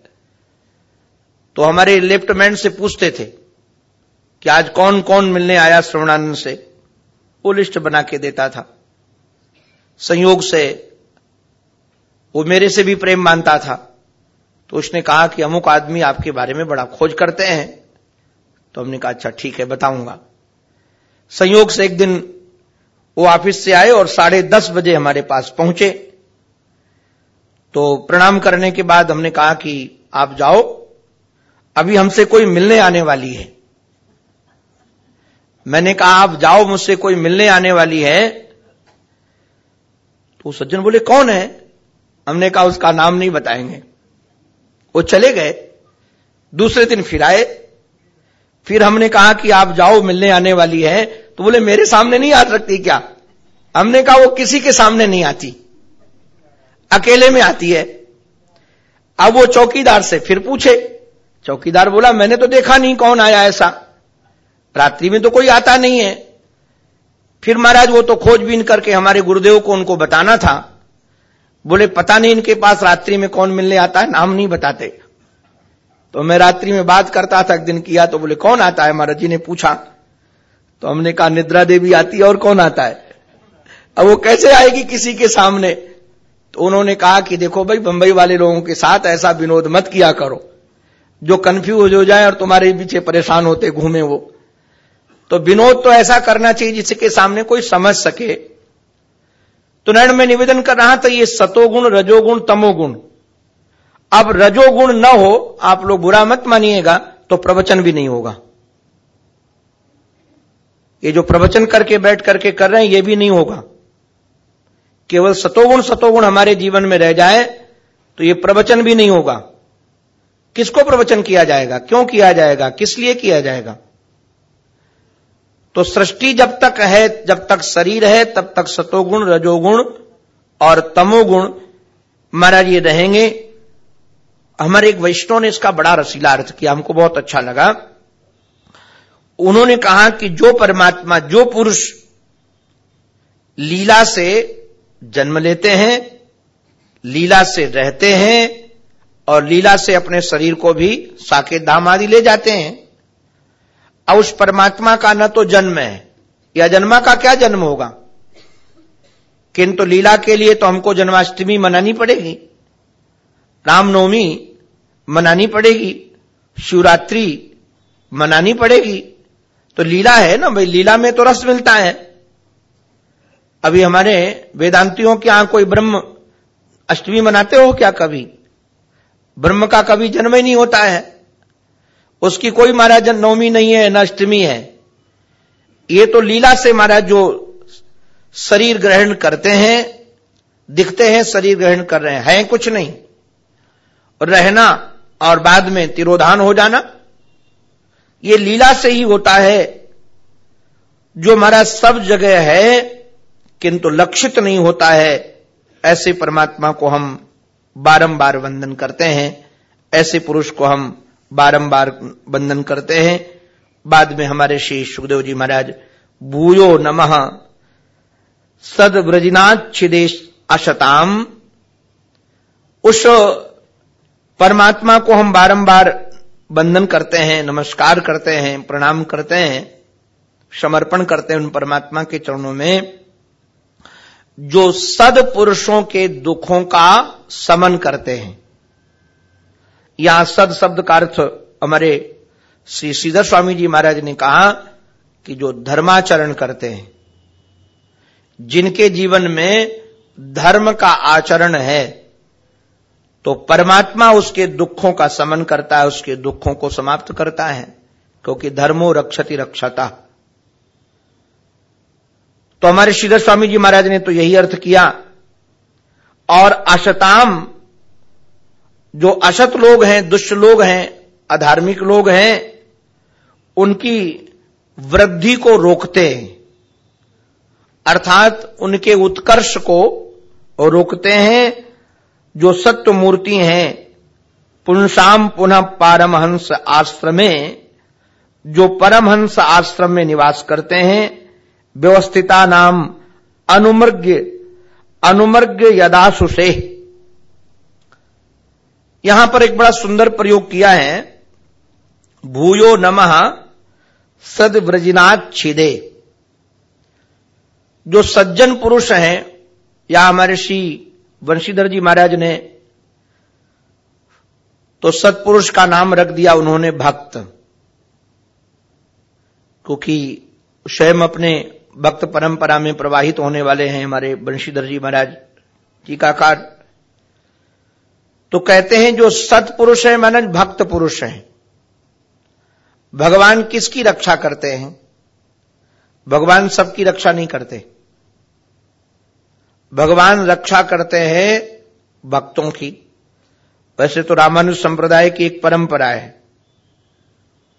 तो हमारे लेफ्टमैन से पूछते थे कि आज कौन कौन मिलने आया श्रवणानंद से? वो लिस्ट बना के देता था। संयोग से वो मेरे से भी प्रेम मानता था। तो उसने कहा कि अमुक आदमी आपके बारे में बड़ा खोज करते हैं। तो हमने कहा अच्छा ठीक है, बताऊँगा। संयोग से एक दिन वो ऑफ़िस से आए और साढ़े दस बजे हमारे पास पहुँचे। तो प्रणाम करने के बाद हमने कहा कि आप जाओ, अभी हमसे कोई मिलने आने वाली है। मैंने कहा, आप जाओ, मुझसे कोई मिलने आने वाली है। तो सज्जन बोले, कौन है? हमने कहा, उसका नाम नहीं बताएँगे। वो चले गए, दूसरे दिन फिर आए। फिर हमने कहा कि आप जाओ, मिलने आने वाली है। तो बोले, मेरे सामने नहीं आ सकती क्या? हमने कहा, वो किसी के सामने नहीं आती। अकेले में आती है। अब वो चौकीदार से फिर पूछे। चौकीदार बोला, मैंने तो देखा नहीं कौन आया ऐसा। रात्रि में तो कोई आता नहीं है। फिर महाराज, वो तो खोजबीन करके हमारे गुरुदेव को उनको बताना था। बोले, पता नहीं इनके पास रात्रि में कौन मिलने आता है, नाम नहीं बताते। तो मैं रात्रि में बात करता था, एक दिन किया तो बोले, कौन आता है? महाराज जी ने पूछा। तो हमने कहा, निद्रा देवी आती है और कौन आता है? अब वो कैसे आएगी किसी के सामने? तो उन्होंने कहा कि देखो भाई, बंबई वाले लोगों के साथ ऐसा विनोद मत किया करो। जो कंफ्यूज हो जाए और तुम्हारे पीछे परेशान होते घूमे वो। तो विनोद तो ऐसा करना चाहिए जिसके सामने कोई समझ सके। तो नैण में निवेदन कर रहा था ये सतोगुण, रजोगुण, तमोगुण। अब रजोगुण न हो, आप लोग बुरा मत मानिएगा तो प्रवचन भी नहीं होगा। ये जो प्रवचन करके बैठ करके कर रहे हैं, ये भी नहीं होगा। केवल सतोगुण सतोगुण हमारे जीवन में रह जाए तो ये प्रवचन भी नहीं होगा। किसको प्रवचन किया जाएगा? क्यों किया जाएगा? किस लिए किया जाएगा? तो सृष्टि जब तक है, जब तक शरीर है, तब तक सतोगुण, रजोगुण और तमोगुण महाराज ये रहेंगे। हमारे एक वैष्णव ने इसका बड़ा रसीला अर्थ किया, हमको बहुत अच्छा लगा। उन्होंने कहा कि जो परमात्मा, जो पुरुष लीला से जन्म लेते हैं, लीला से रहते हैं और लीला से अपने शरीर को भी साकेत धाम आदि ले जाते हैं। अब उस परमात्मा का न तो जन्म है, या जन्मा का क्या जन्म होगा? किंतु लीला के लिए तो हमको जन्माष्टमी मनानी पड़ेगी, रामनवमी मनानी पड़ेगी, शिवरात्रि मनानी पड़ेगी। तो लीला है ना भाई, लीला में तो रस मिलता है। अभी हमारे वेदांतियों के यहाँ कोई ब्रह्म अष्टमी मनाते हो क्या कभी? ब्रह्म का कभी जन्म ही नहीं होता है। उसकी कोई महाराज नवमी नहीं है, न अष्टमी है। ये तो लीला से महाराज जो शरीर ग्रहण करते हैं, दिखते हैं, शरीर ग्रहण कर रहे हैं। है कुछ नहीं। रहना और बाद में तिरोधान हो जाना, ये लीला से ही होता है। जो हमारा सब जगह है किंतु लक्षित नहीं होता है। ऐसे परमात्मा को हम बारंबार वंदन करते हैं। ऐसे पुरुष को हम बारंबार वंदन करते हैं। बाद में हमारे श्री सुखदेव जी महाराज, भूयो नमः। सद ब्रजनाथ छिदेश अशताम। उस परमात्मा को हम बारंबार वंदन करते हैं, नमस्कार करते हैं, प्रणाम करते हैं, समर्पण करते हैं उन परमात्मा के चरणों में। जो सद पुरुषों के दुखों का समन करते हैं। यहाँ सद शब्द का अर्थ हमारे श्री श्रीधर स्वामी जी महाराज ने कहा कि जो धर्माचरण करते हैं, जिनके जीवन में धर्म का आचरण है तो परमात्मा उसके दुखों का समन करता है, उसके दुखों को समाप्त करता है, क्योंकि धर्मो रक्षति रक्षता। तो हमारे श्रीधर स्वामी जी महाराज ने तो यही अर्थ किया। और अशताम, जो असत लोग हैं, दुष्ट लोग हैं, अधार्मिक लोग हैं, उनकी वृद्धि को रोकते हैं। अर्थात उनके उत्कर्ष को रोकते हैं, जो सत्य मूर्ति हैं पुनसाम पुनः पारमहंस आश्रम में जो परमहंस आश्रम में निवास करते हैं व्यवस्थिता नाम अनुमर्ग अनुमर्ग यदासु से यहाँ पर एक बड़ा सुंदर प्रयोग किया है। भूयो नमः सद व्रजनाथ छिदे जो सज्जन पुरुष हैं, या हमारे श्री वंशीधर जी महाराज ने तो सत्पुरुष का नाम रख दिया उन्होंने भक्त। क्योंकि स्वयं अपने भक्त परंपरा में प्रवाहित होने वाले हैं हमारे बंशीधर जी महाराज टीकाकार। तो कहते हैं जो सत्पुरुष है माना भक्त पुरुष है। भगवान किसकी रक्षा करते हैं? भगवान सबकी रक्षा नहीं करते। भगवान रक्षा करते हैं भक्तों की। वैसे तो रामानुज संप्रदाय की एक परंपरा है।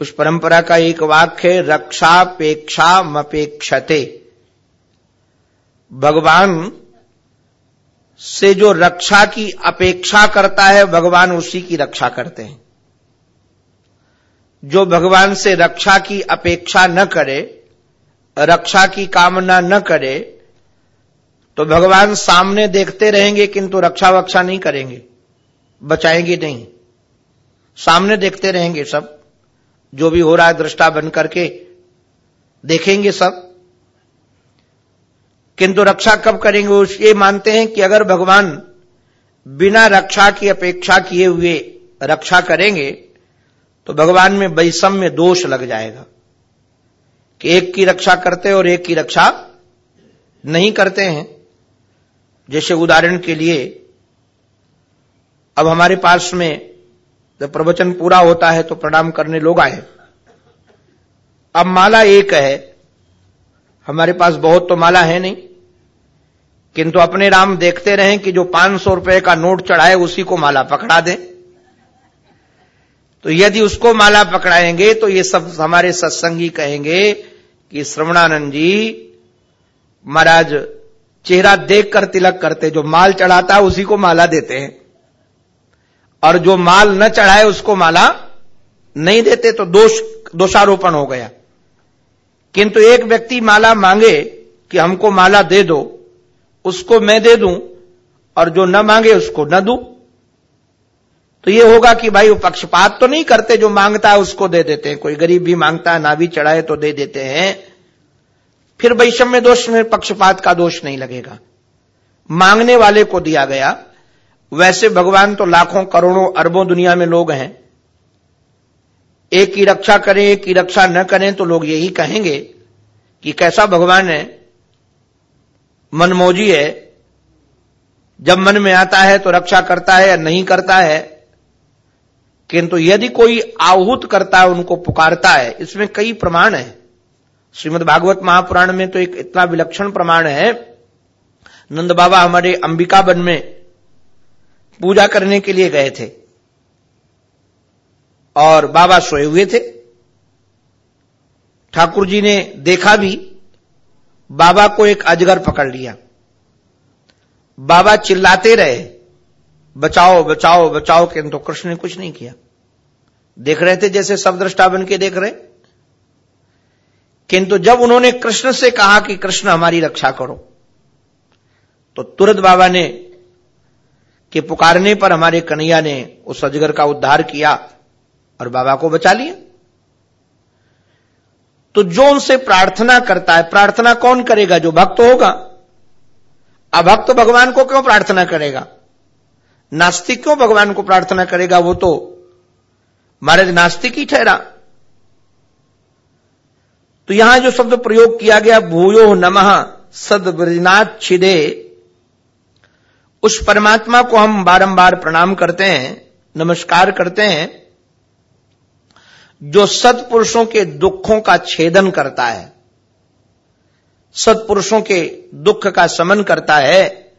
उस परंपरा का एक वाक्य रक्षापेक्षा मपेक्षते भगवान से जो रक्षा की अपेक्षा करता है, भगवान उसी की रक्षा करते हैं। जो भगवान से रक्षा की अपेक्षा न करे, रक्षा की कामना न करे तो भगवान सामने देखते रहेंगे, किंतु रक्षा वक्षा नहीं करेंगे, बचाएँगे नहीं। सामने देखते रहेंगे सब। जो भी हो रहा है दृष्टा बन करके देखेंगे सब। किंतु रक्षा कब करेंगे वो ये मानते हैं कि अगर भगवान बिना रक्षा की अपेक्षा किए हुए रक्षा करेंगे तो भगवान में वैषम्य दोष लग जाएगा कि एक की रक्षा करते और एक की रक्षा नहीं करते हैं। जैसे उदाहरण के लिए, अब हमारे पास में जब प्रवचन पूरा होता है तो प्रणाम करने लोग आए। अब माला एक है। हमारे पास बहुत तो माला है नहीं। किंतु अपने राम देखते रहें कि जो पाँच सौ रुपए का नोट चढ़ाए उसी को माला पकड़ा दें। तो यदि उसको माला पकड़ाएँगे तो ये सब हमारे सत्संगी कहेंगे कि श्रवणानंद जी, महाराज, चेहरा देखकर तिलक करते, जो माल चढ़ाता है उसी को माला देते हैं। और जो माल न चढ़ाए उसको माला नहीं देते तो दोष, दोषारोपण हो गया। किंतु एक व्यक्ति माला मांगे कि हमको माला दे दो, उसको मैं दे दूँ, और जो न मांगे उसको न दूँ। तो ये होगा कि भाई वो पक्षपात तो नहीं करते, जो माँगता है उसको दे देते हैं। कोई गरीब भी माँगता है, ना भी चढ़ाए तो दे देते हैं। फिर वैषम्य दोष में पक्षपात का दोष नहीं लगेगा। मांगने वाले को दिया गया। वैसे भगवान तो लाखों करोड़ों अरबों दुनिया में लोग हैं। एक की रक्षा करें, एक की रक्षा न करें तो लोग यही कहेंगे कि कैसा भगवान है। मनमोजी है। जब मन में आता है तो रक्षा करता है या नहीं करता है। किंतु यदि कोई आहूत करता है, उनको पुकारता है, इसमें कई प्रमाण है। श्रीमद भागवत महापुराण में तो एक इतना विलक्षण प्रमाण है। नंद बाबा हमारे अंबिका वन में पूजा करने के लिए गए थे। और बाबा सोए हुए थे। ठाकुर जी ने देखा भी, बाबा को एक अजगर पकड़ लिया। बाबा चिल्लाते रहे, बचाओ बचाओ बचाओ, किंतु कृष्ण ने कुछ नहीं किया। देख रहे थे जैसे सब दृष्टा बन के देख रहे। किंतु जब उन्होंने कृष्ण से कहा कि कृष्ण हमारी रक्षा करो तो तुरंत बाबा ने कि पुकारने पर हमारे कन्हैया ने उस अजगर का उद्धार किया और बाबा को बचा लिया। तो जो उनसे प्रार्थना करता है, प्रार्थना कौन करेगा? जो भक्त होगा। अभक्त भगवान को क्यों प्रार्थना करेगा? नास्तिक क्यों भगवान को प्रार्थना करेगा? वो तो महाराज नास्तिक ही ठहरा। तो यहाँ जो शब्द प्रयोग किया गया, भूयो नमः सदब्रजनाथ छिदे उस परमात्मा को हम बारंबार प्रणाम करते हैं, नमस्कार करते हैं, जो सत्पुरुषों के दुखों का छेदन करता है, सत्पुरुषों के दुख का समन करता है,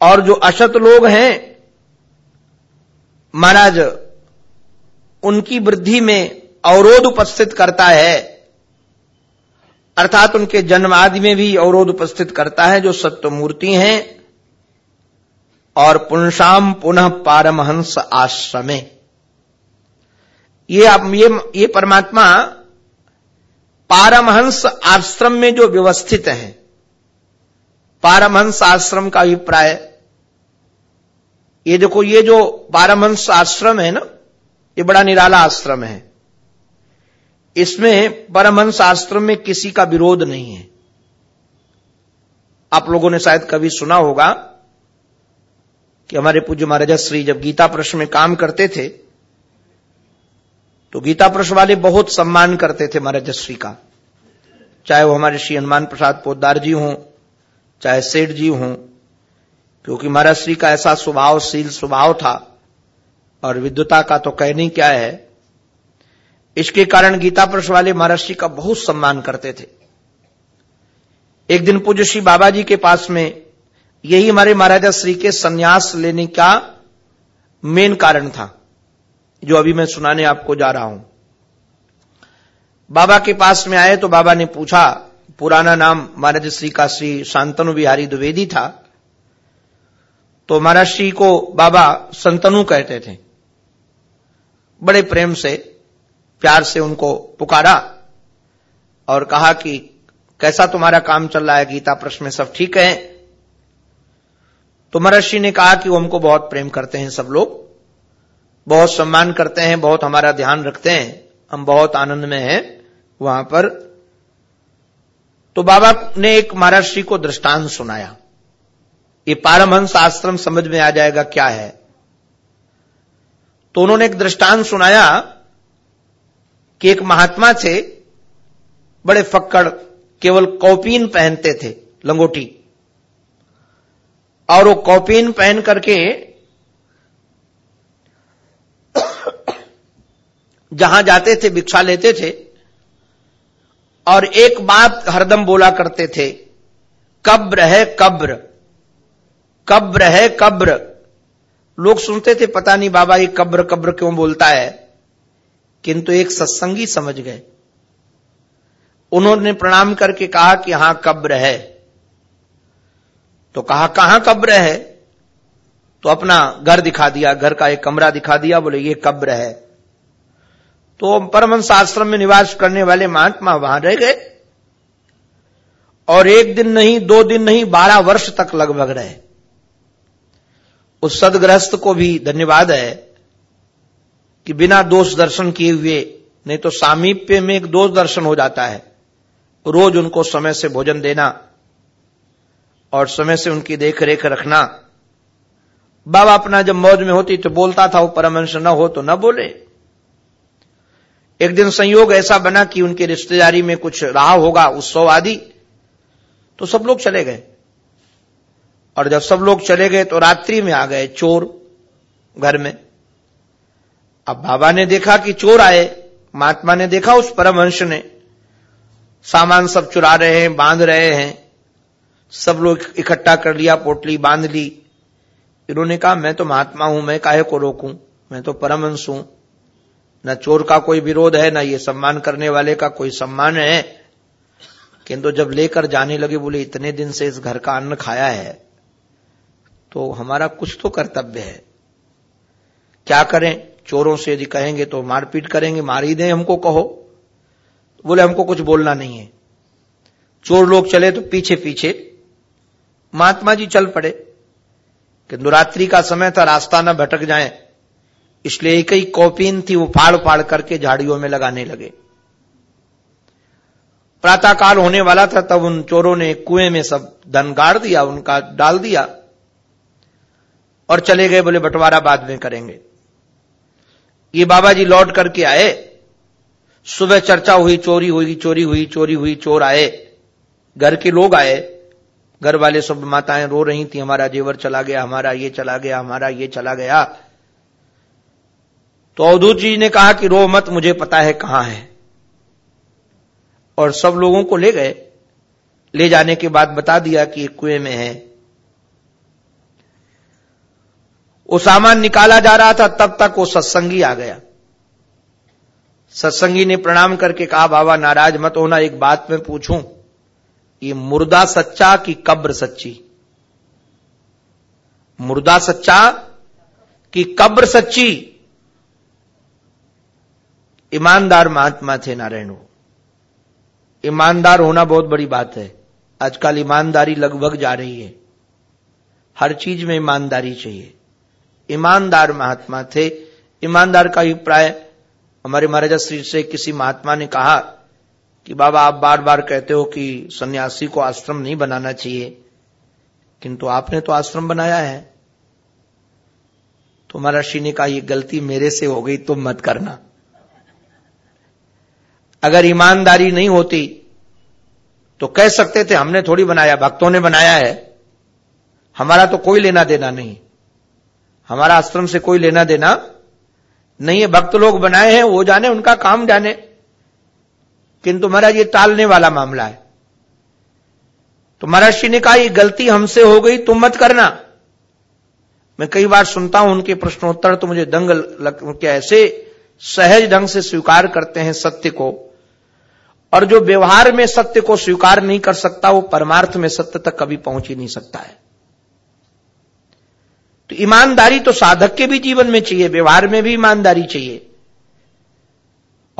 और जो असत लोग हैं, महाराज, उनकी वृद्धि में अवरोध उपस्थित करता है, अर्थात उनके जन्म आदि में भी अवरोध उपस्थित करता है, जो सत्य मूर्ति हैं और पुनशाम पुनः पारमहंस आश्रमे। ये आप ये ये परमात्मा पारमहंस आश्रम में जो व्यवस्थित है, पारमहंस आश्रम का अभिप्राय, ये देखो, ये जो पारमहंस आश्रम है ना, ये बड़ा निराला आश्रम है। इसमें परमहंस आश्रम में किसी का विरोध नहीं है। आप लोगों ने शायद कभी सुना होगा कि हमारे पूज्य महाराजा श्री जब गीता प्रश्न में काम करते थे तो गीता प्रश्न वाले बहुत सम्मान करते थे महाराज श्री का। चाहे वो हमारे श्री हनुमान प्रसाद पोदार जी हों, चाहे सेठ जी हों, क्योंकि महाराज श्री का ऐसा स्वभावशील स्वभाव था, और विद्युता का तो कहनी क्या है। इसके कारण गीता प्रश वाले महाराष्ट्री का बहुत सम्मान करते थे। एक दिन पूज्य श्री बाबा जी के पास में यही हमारे महाराजा श्री के संन्यास लेने का मेन कारण था, जो अभी मैं सुनाने आपको जा रहा हूँ। बाबा के पास में आए तो बाबा ने पूछा, पुराना नाम महाराज श्री का श्री शांतनु बिहारी द्विवेदी था। तो महाराज श्री को बाबा संतनु कहते थे। बड़े प्रेम से, प्यार से उनको पुकारा और कहा कि, कैसा तुम्हारा काम चल रहा है गीता प्रश्न में? सब ठीक है? तो महर्षि ने कहा कि वो हमको बहुत प्रेम करते हैं सब लोग, बहुत सम्मान करते हैं, बहुत हमारा ध्यान रखते हैं, हम बहुत आनंद में हैं वहाँ पर। तो बाबा ने एक महर्षि को दृष्टांत सुनाया। ये पारमहंस आश्रम समझ में आ जाएगा क्या है। तो उन्होंने एक दृष्टांत सुनाया कि एक महात्मा थे, बड़े फक्कड़, केवल कौपीन पहनते थे, लंगोटी। और वो कौपीन पहन करके जहाँ जाते थे, भिक्षा लेते थे, और एक बात हरदम बोला करते थे, कब्र है कब्र कब्र है कब्र। लोग सुनते थे, पता नहीं बाबा ये कब्र कब्र क्यों बोलता है, किंतु एक सत्संगी समझ गए। उन्होंने प्रणाम करके कहा कि हाँ, कब्र है। तो कहा, कहाँ कब्र है? तो अपना घर दिखा दिया, घर का एक कमरा दिखा दिया, बोले, ये कब्र है। तो परमंश आश्रम में निवास करने वाले महात्मा वहाँ रह गए। और एक दिन नहीं, दो दिन नहीं, बारह वर्ष तक लगभग रहे। उस सदग्रस्त को भी धन्यवाद है कि बिना दोष दर्शन किए हुए, नहीं तो सामीप्य में एक दोष दर्शन हो जाता है। रोज उनको समय से भोजन देना और समय से उनकी देख रेख रखना। बाबा अपना जब मौज में होती तो बोलता था वो परमंश न हो तो न बोले। एक दिन संयोग ऐसा बना कि उनकी रिश्तेदारी में कुछ रहा होगा उत्सव आदि तो सब लोग चले गए। और जब सब लोग चले गए तो रात्रि में आ गए चोर घर में। अब बाबा ने देखा कि चोर आए, महात्मा ने देखा उस परमहंस ने। सामान सब चुरा रहे हैं, बाँध रहे हैं। सब लोग इकट्ठा कर लिया, पोटली बाँध ली। इन्होंने कहा, मैं तो महात्मा हूँ, मैं काहे को रोकूं? मैं तो परमंश हूँ। न चोर का कोई विरोध है, ना ये सम्मान करने वाले का कोई सम्मान है। किंतु जब लेकर जाने लगे, बोले, इतने दिन से इस घर का अन्न खाया है तो हमारा कुछ तो कर्तव्य है। क्या करें? चोरों से यदि कहेंगे तो मारपीट करेंगे, मार ही दें हमको, कहो। बोले, हमको कुछ बोलना नहीं है। चोर लोग चले तो पीछे पीछे महात्मा जी चल पड़े किंतु रात्रि का समय था, रास्ता न भटक जाए। इसलिए एक ही कॉपीन थी, वो फाड़ फाड़ करके झाड़ियों में लगाने लगे। प्रातःकाल होने वाला था, तब उन चोरों ने कुएँ में सब धन गाड़ दिया, उनका डाल दिया और चले गए, बोले, बंटवारा बाद में करेंगे। ये बाबा जी लौट करके आए। सुबह चर्चा हुई, चोरी हुई चोरी हुई चोरी हुई, चोर आए। घर के लोग आए। घर वाले सब माताएँ रो रही थी, हमारा जेवर चला गया, हमारा ये चला गया, हमारा ये चला गया। तो अवधूत जी ने कहा कि रो मत, मुझे पता है कहाँ है। और सब लोगों को ले गए। ले जाने के बाद बता दिया कि कुएँ में है। वो सामान निकाला जा रहा था, तब तक वो सत्संगी आ गया। सत्संगी ने प्रणाम करके कहा, बाबा नाराज़ मत होना, एक बात मैं पूछूँ। ये मुर्दा सच्चा की कब्र सच्ची। मुर्दा सच्चा कि कब्र सच्ची। ईमानदार महात्मा थे नारायण। ईमानदार होना बहुत बड़ी बात है। आजकल ईमानदारी लगभग जा रही है। हर चीज़ में ईमानदारी चाहिए। ईमानदार महात्मा थे। ईमानदार का अभिप्राय, हमारे महाराजा श्री से किसी महात्मा ने कहा कि बाबा, आप बार बार कहते हो कि सन्यासी को आश्रम नहीं बनाना चाहिए। किंतु आपने तो आश्रम बनाया है। तो महर्षि ने कहा यह गलती मेरे से हो गई, तुम मत करना। अगर ईमानदारी नहीं होती तो कह सकते थे, हमने थोड़ी बनाया, भक्तों ने बनाया है। हमारा तो कोई लेना देना नहीं। हमारा आश्रम से कोई लेना देना नहीं है। भक्त लोग बनाए हैं, वो जाने, उनका काम जाने। किंतु महाराज, ये टालने वाला मामला है। तो महर्षि ने कहा, ये गलती हमसे हो गई, तुम मत करना। मैं कई बार सुनता हूँ उनके प्रश्नोत्तर तो मुझे दंग लग क्या ऐसे सहज ढंग से स्वीकार करते हैं सत्य को। और जो व्यवहार में सत्य को स्वीकार नहीं कर सकता, वो परमार्थ में सत्य तक कभी पहुँच ही नहीं सकता है। तो ईमानदारी तो साधक के भी जीवन में चाहिए, व्यवहार में भी ईमानदारी चाहिए।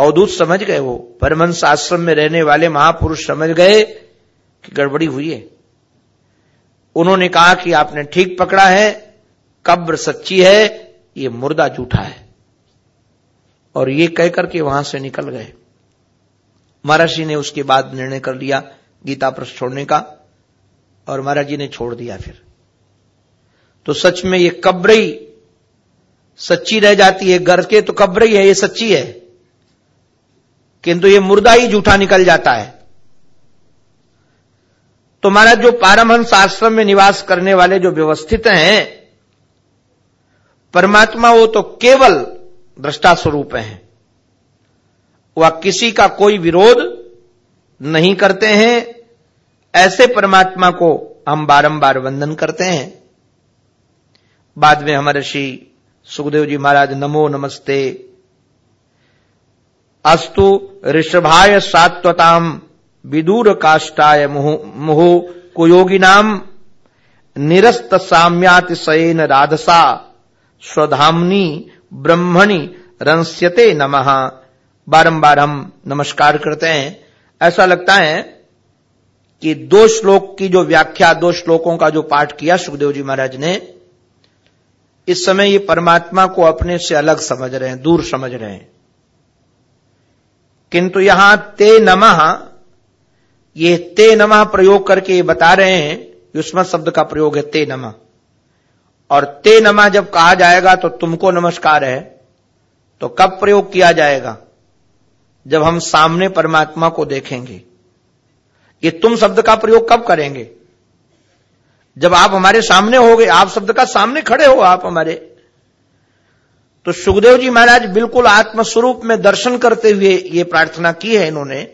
अवधूत समझ गए वो। परमंश आश्रम में रहने वाले महापुरुष समझ गए कि गड़बड़ी हुई है। उन्होंने कहा कि आपने ठीक पकड़ा है, कब्र सच्ची है, ये मुर्दा झूठा है। और ये कहकर के वहाँ से निकल गए। महाराज जी ने उसके बाद निर्णय कर लिया गीता प्रश्न छोड़ने का, और महाराज जी ने छोड़ दिया फिर। तो सच में ये कब्र ही सच्ची रह जाती है, घर के तो कब्र ही है, ये सच्ची है। किंतु ये मुर्दा ही झूठा निकल जाता है। तो महाराज, जो पारमहंस आश्रम में निवास करने वाले जो व्यवस्थित हैं, परमात्मा वो तो केवल दृष्टा स्वरूप हैं। वह किसी का कोई विरोध नहीं करते हैं। ऐसे परमात्मा को हम बारंबार वंदन करते हैं। बाद में हमारे श्री सुखदेव जी महाराज, नमो नमस्ते। अस्तु ऋषभाय सात्वताम विदूर काष्टाय मुहु कुयोगी निरस्त साम्याति साम्यातिशयन राधसा, स्वधामनी ब्रह्मणि रंस्यते नमः। बारंबार हम नमस्कार करते हैं। ऐसा लगता है कि दो श्लोक की जो व्याख्या, दो श्लोकों का जो पाठ किया सुखदेव जी महाराज ने, इस समय ये परमात्मा को अपने से अलग समझ रहे हैं, दूर समझ रहे हैं। किंतु यहाँ ते नमः, ये ते नमः प्रयोग करके ये बता रहे हैं युष्म शब्द का प्रयोग है ते नमः। और ते नमा जब कहा जाएगा तो तुमको नमस्कार है तो कब प्रयोग किया जाएगा? जब हम सामने परमात्मा को देखेंगे। ये तुम शब्द का प्रयोग कब करेंगे? जब आप हमारे सामने हो गए आप शब्द का सामने खड़े हो, आप हमारे तो सुखदेव जी महाराज बिल्कुल आत्मस्वरूप में दर्शन करते हुए ये प्रार्थना की है इन्होंने।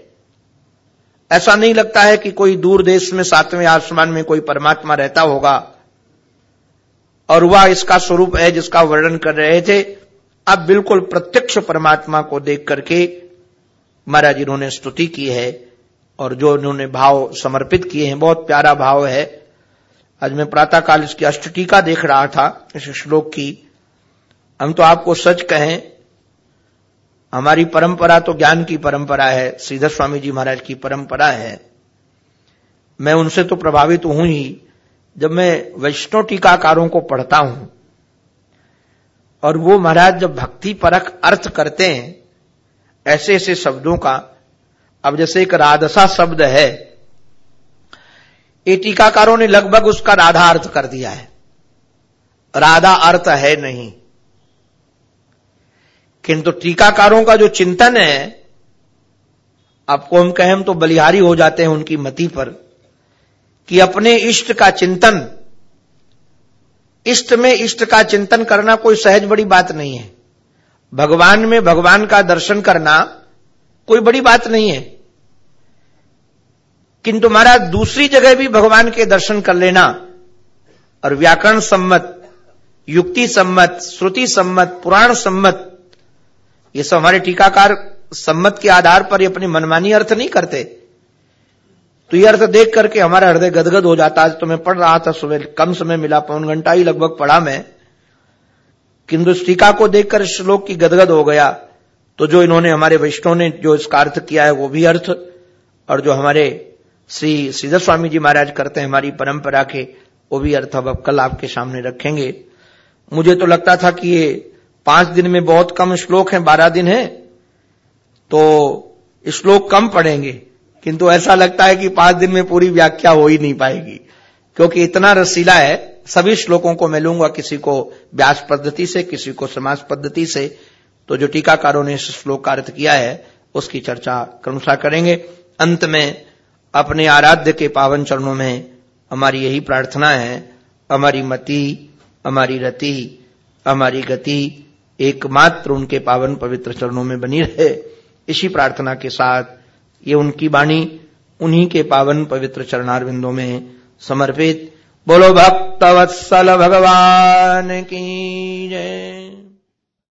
ऐसा नहीं लगता है कि कोई दूर देश में, सातवें आसमान में कोई परमात्मा रहता होगा। और वह इसका स्वरूप है जिसका वर्णन कर रहे थे। अब बिल्कुल प्रत्यक्ष परमात्मा को देख करके महाराज इन्होंने स्तुति की है और जो इन्होंने भाव समर्पित किए हैं, बहुत प्यारा भाव है। आज मैं प्रातःकाल इसकी अष्टटीका देख रहा था, इस श्लोक की। हम तो आपको सच कहें, हमारी परंपरा तो ज्ञान की परंपरा है, श्रीधर स्वामी जी महाराज की परंपरा है। मैं उनसे तो प्रभावित हूँ ही, जब मैं वैष्णव टीकाकारों को पढ़ता हूँ। और वो महाराज जब भक्ति परक अर्थ करते हैं, ऐसे ऐसे शब्दों का, अब जैसे एक राधसा शब्द है, ये टीकाकारों ने लगभग उसका राधा अर्थ कर दिया है। राधा अर्थ है नहीं। किंतु टीकाकारों का जो चिंतन है, आपको हम कहें तो बलिहारी हो जाते हैं उनकी मति पर, कि अपने इष्ट का चिंतन, इष्ट में इष्ट का चिंतन करना कोई सहज बड़ी बात नहीं है। भगवान में भगवान का दर्शन करना कोई बड़ी बात नहीं है। किंतु महाराज, दूसरी जगह भी भगवान के दर्शन कर लेना, और व्याकरण सम्मत, युक्ति सम्मत, श्रुति सम्मत, पुराण सम्मत ये सब हमारे टीकाकार सम्मत के आधार पर ये अपनी मनमानी अर्थ नहीं करते। तो ये अर्थ देख करके हमारा हृदय गदगद हो जाता आज तो मैं पढ़ रहा था सुबह, कम समय मिला, पौन घंटा ही लगभग पढ़ा मैं किंतु टीका को देखकर श्लोक की गदगद हो गया। तो जो इन्होंने, हमारे वैष्णव ने जो इसका अर्थ किया है, वो भी अर्थ, और जो हमारे श्री श्रीधर स्वामी जी महाराज करते हैं, हमारी परंपरा के, वो भी अर्थ अब कल आपके सामने रखेंगे। मुझे तो लगता था कि ये पाँच दिन में बहुत कम श्लोक हैं, बारह दिन है तो श्लोक कम पढ़ेंगे। किंतु ऐसा लगता है कि पाँच दिन में पूरी व्याख्या हो ही नहीं पाएगी। क्योंकि इतना रसीला है, सभी श्लोकों को मैं लूँगा किसी को व्यास पद्धति से, किसी को समाज पद्धति से। तो जो टीकाकारों ने इस श्लोक का अर्थ किया है, उसकी चर्चा क्रमशः करेंगे। अंत में अपने आराध्य के पावन चरणों में हमारी यही प्रार्थना है, हमारी मति, हमारी रति, हमारी गति एकमात्र उनके पावन पवित्र चरणों में बनी रहे। इसी प्रार्थना के साथ ये उनकी वाणी उन्हीं के पावन पवित्र चरणारविंदों में समर्पित। बोलो भक्त वत्सल भगवान की जय।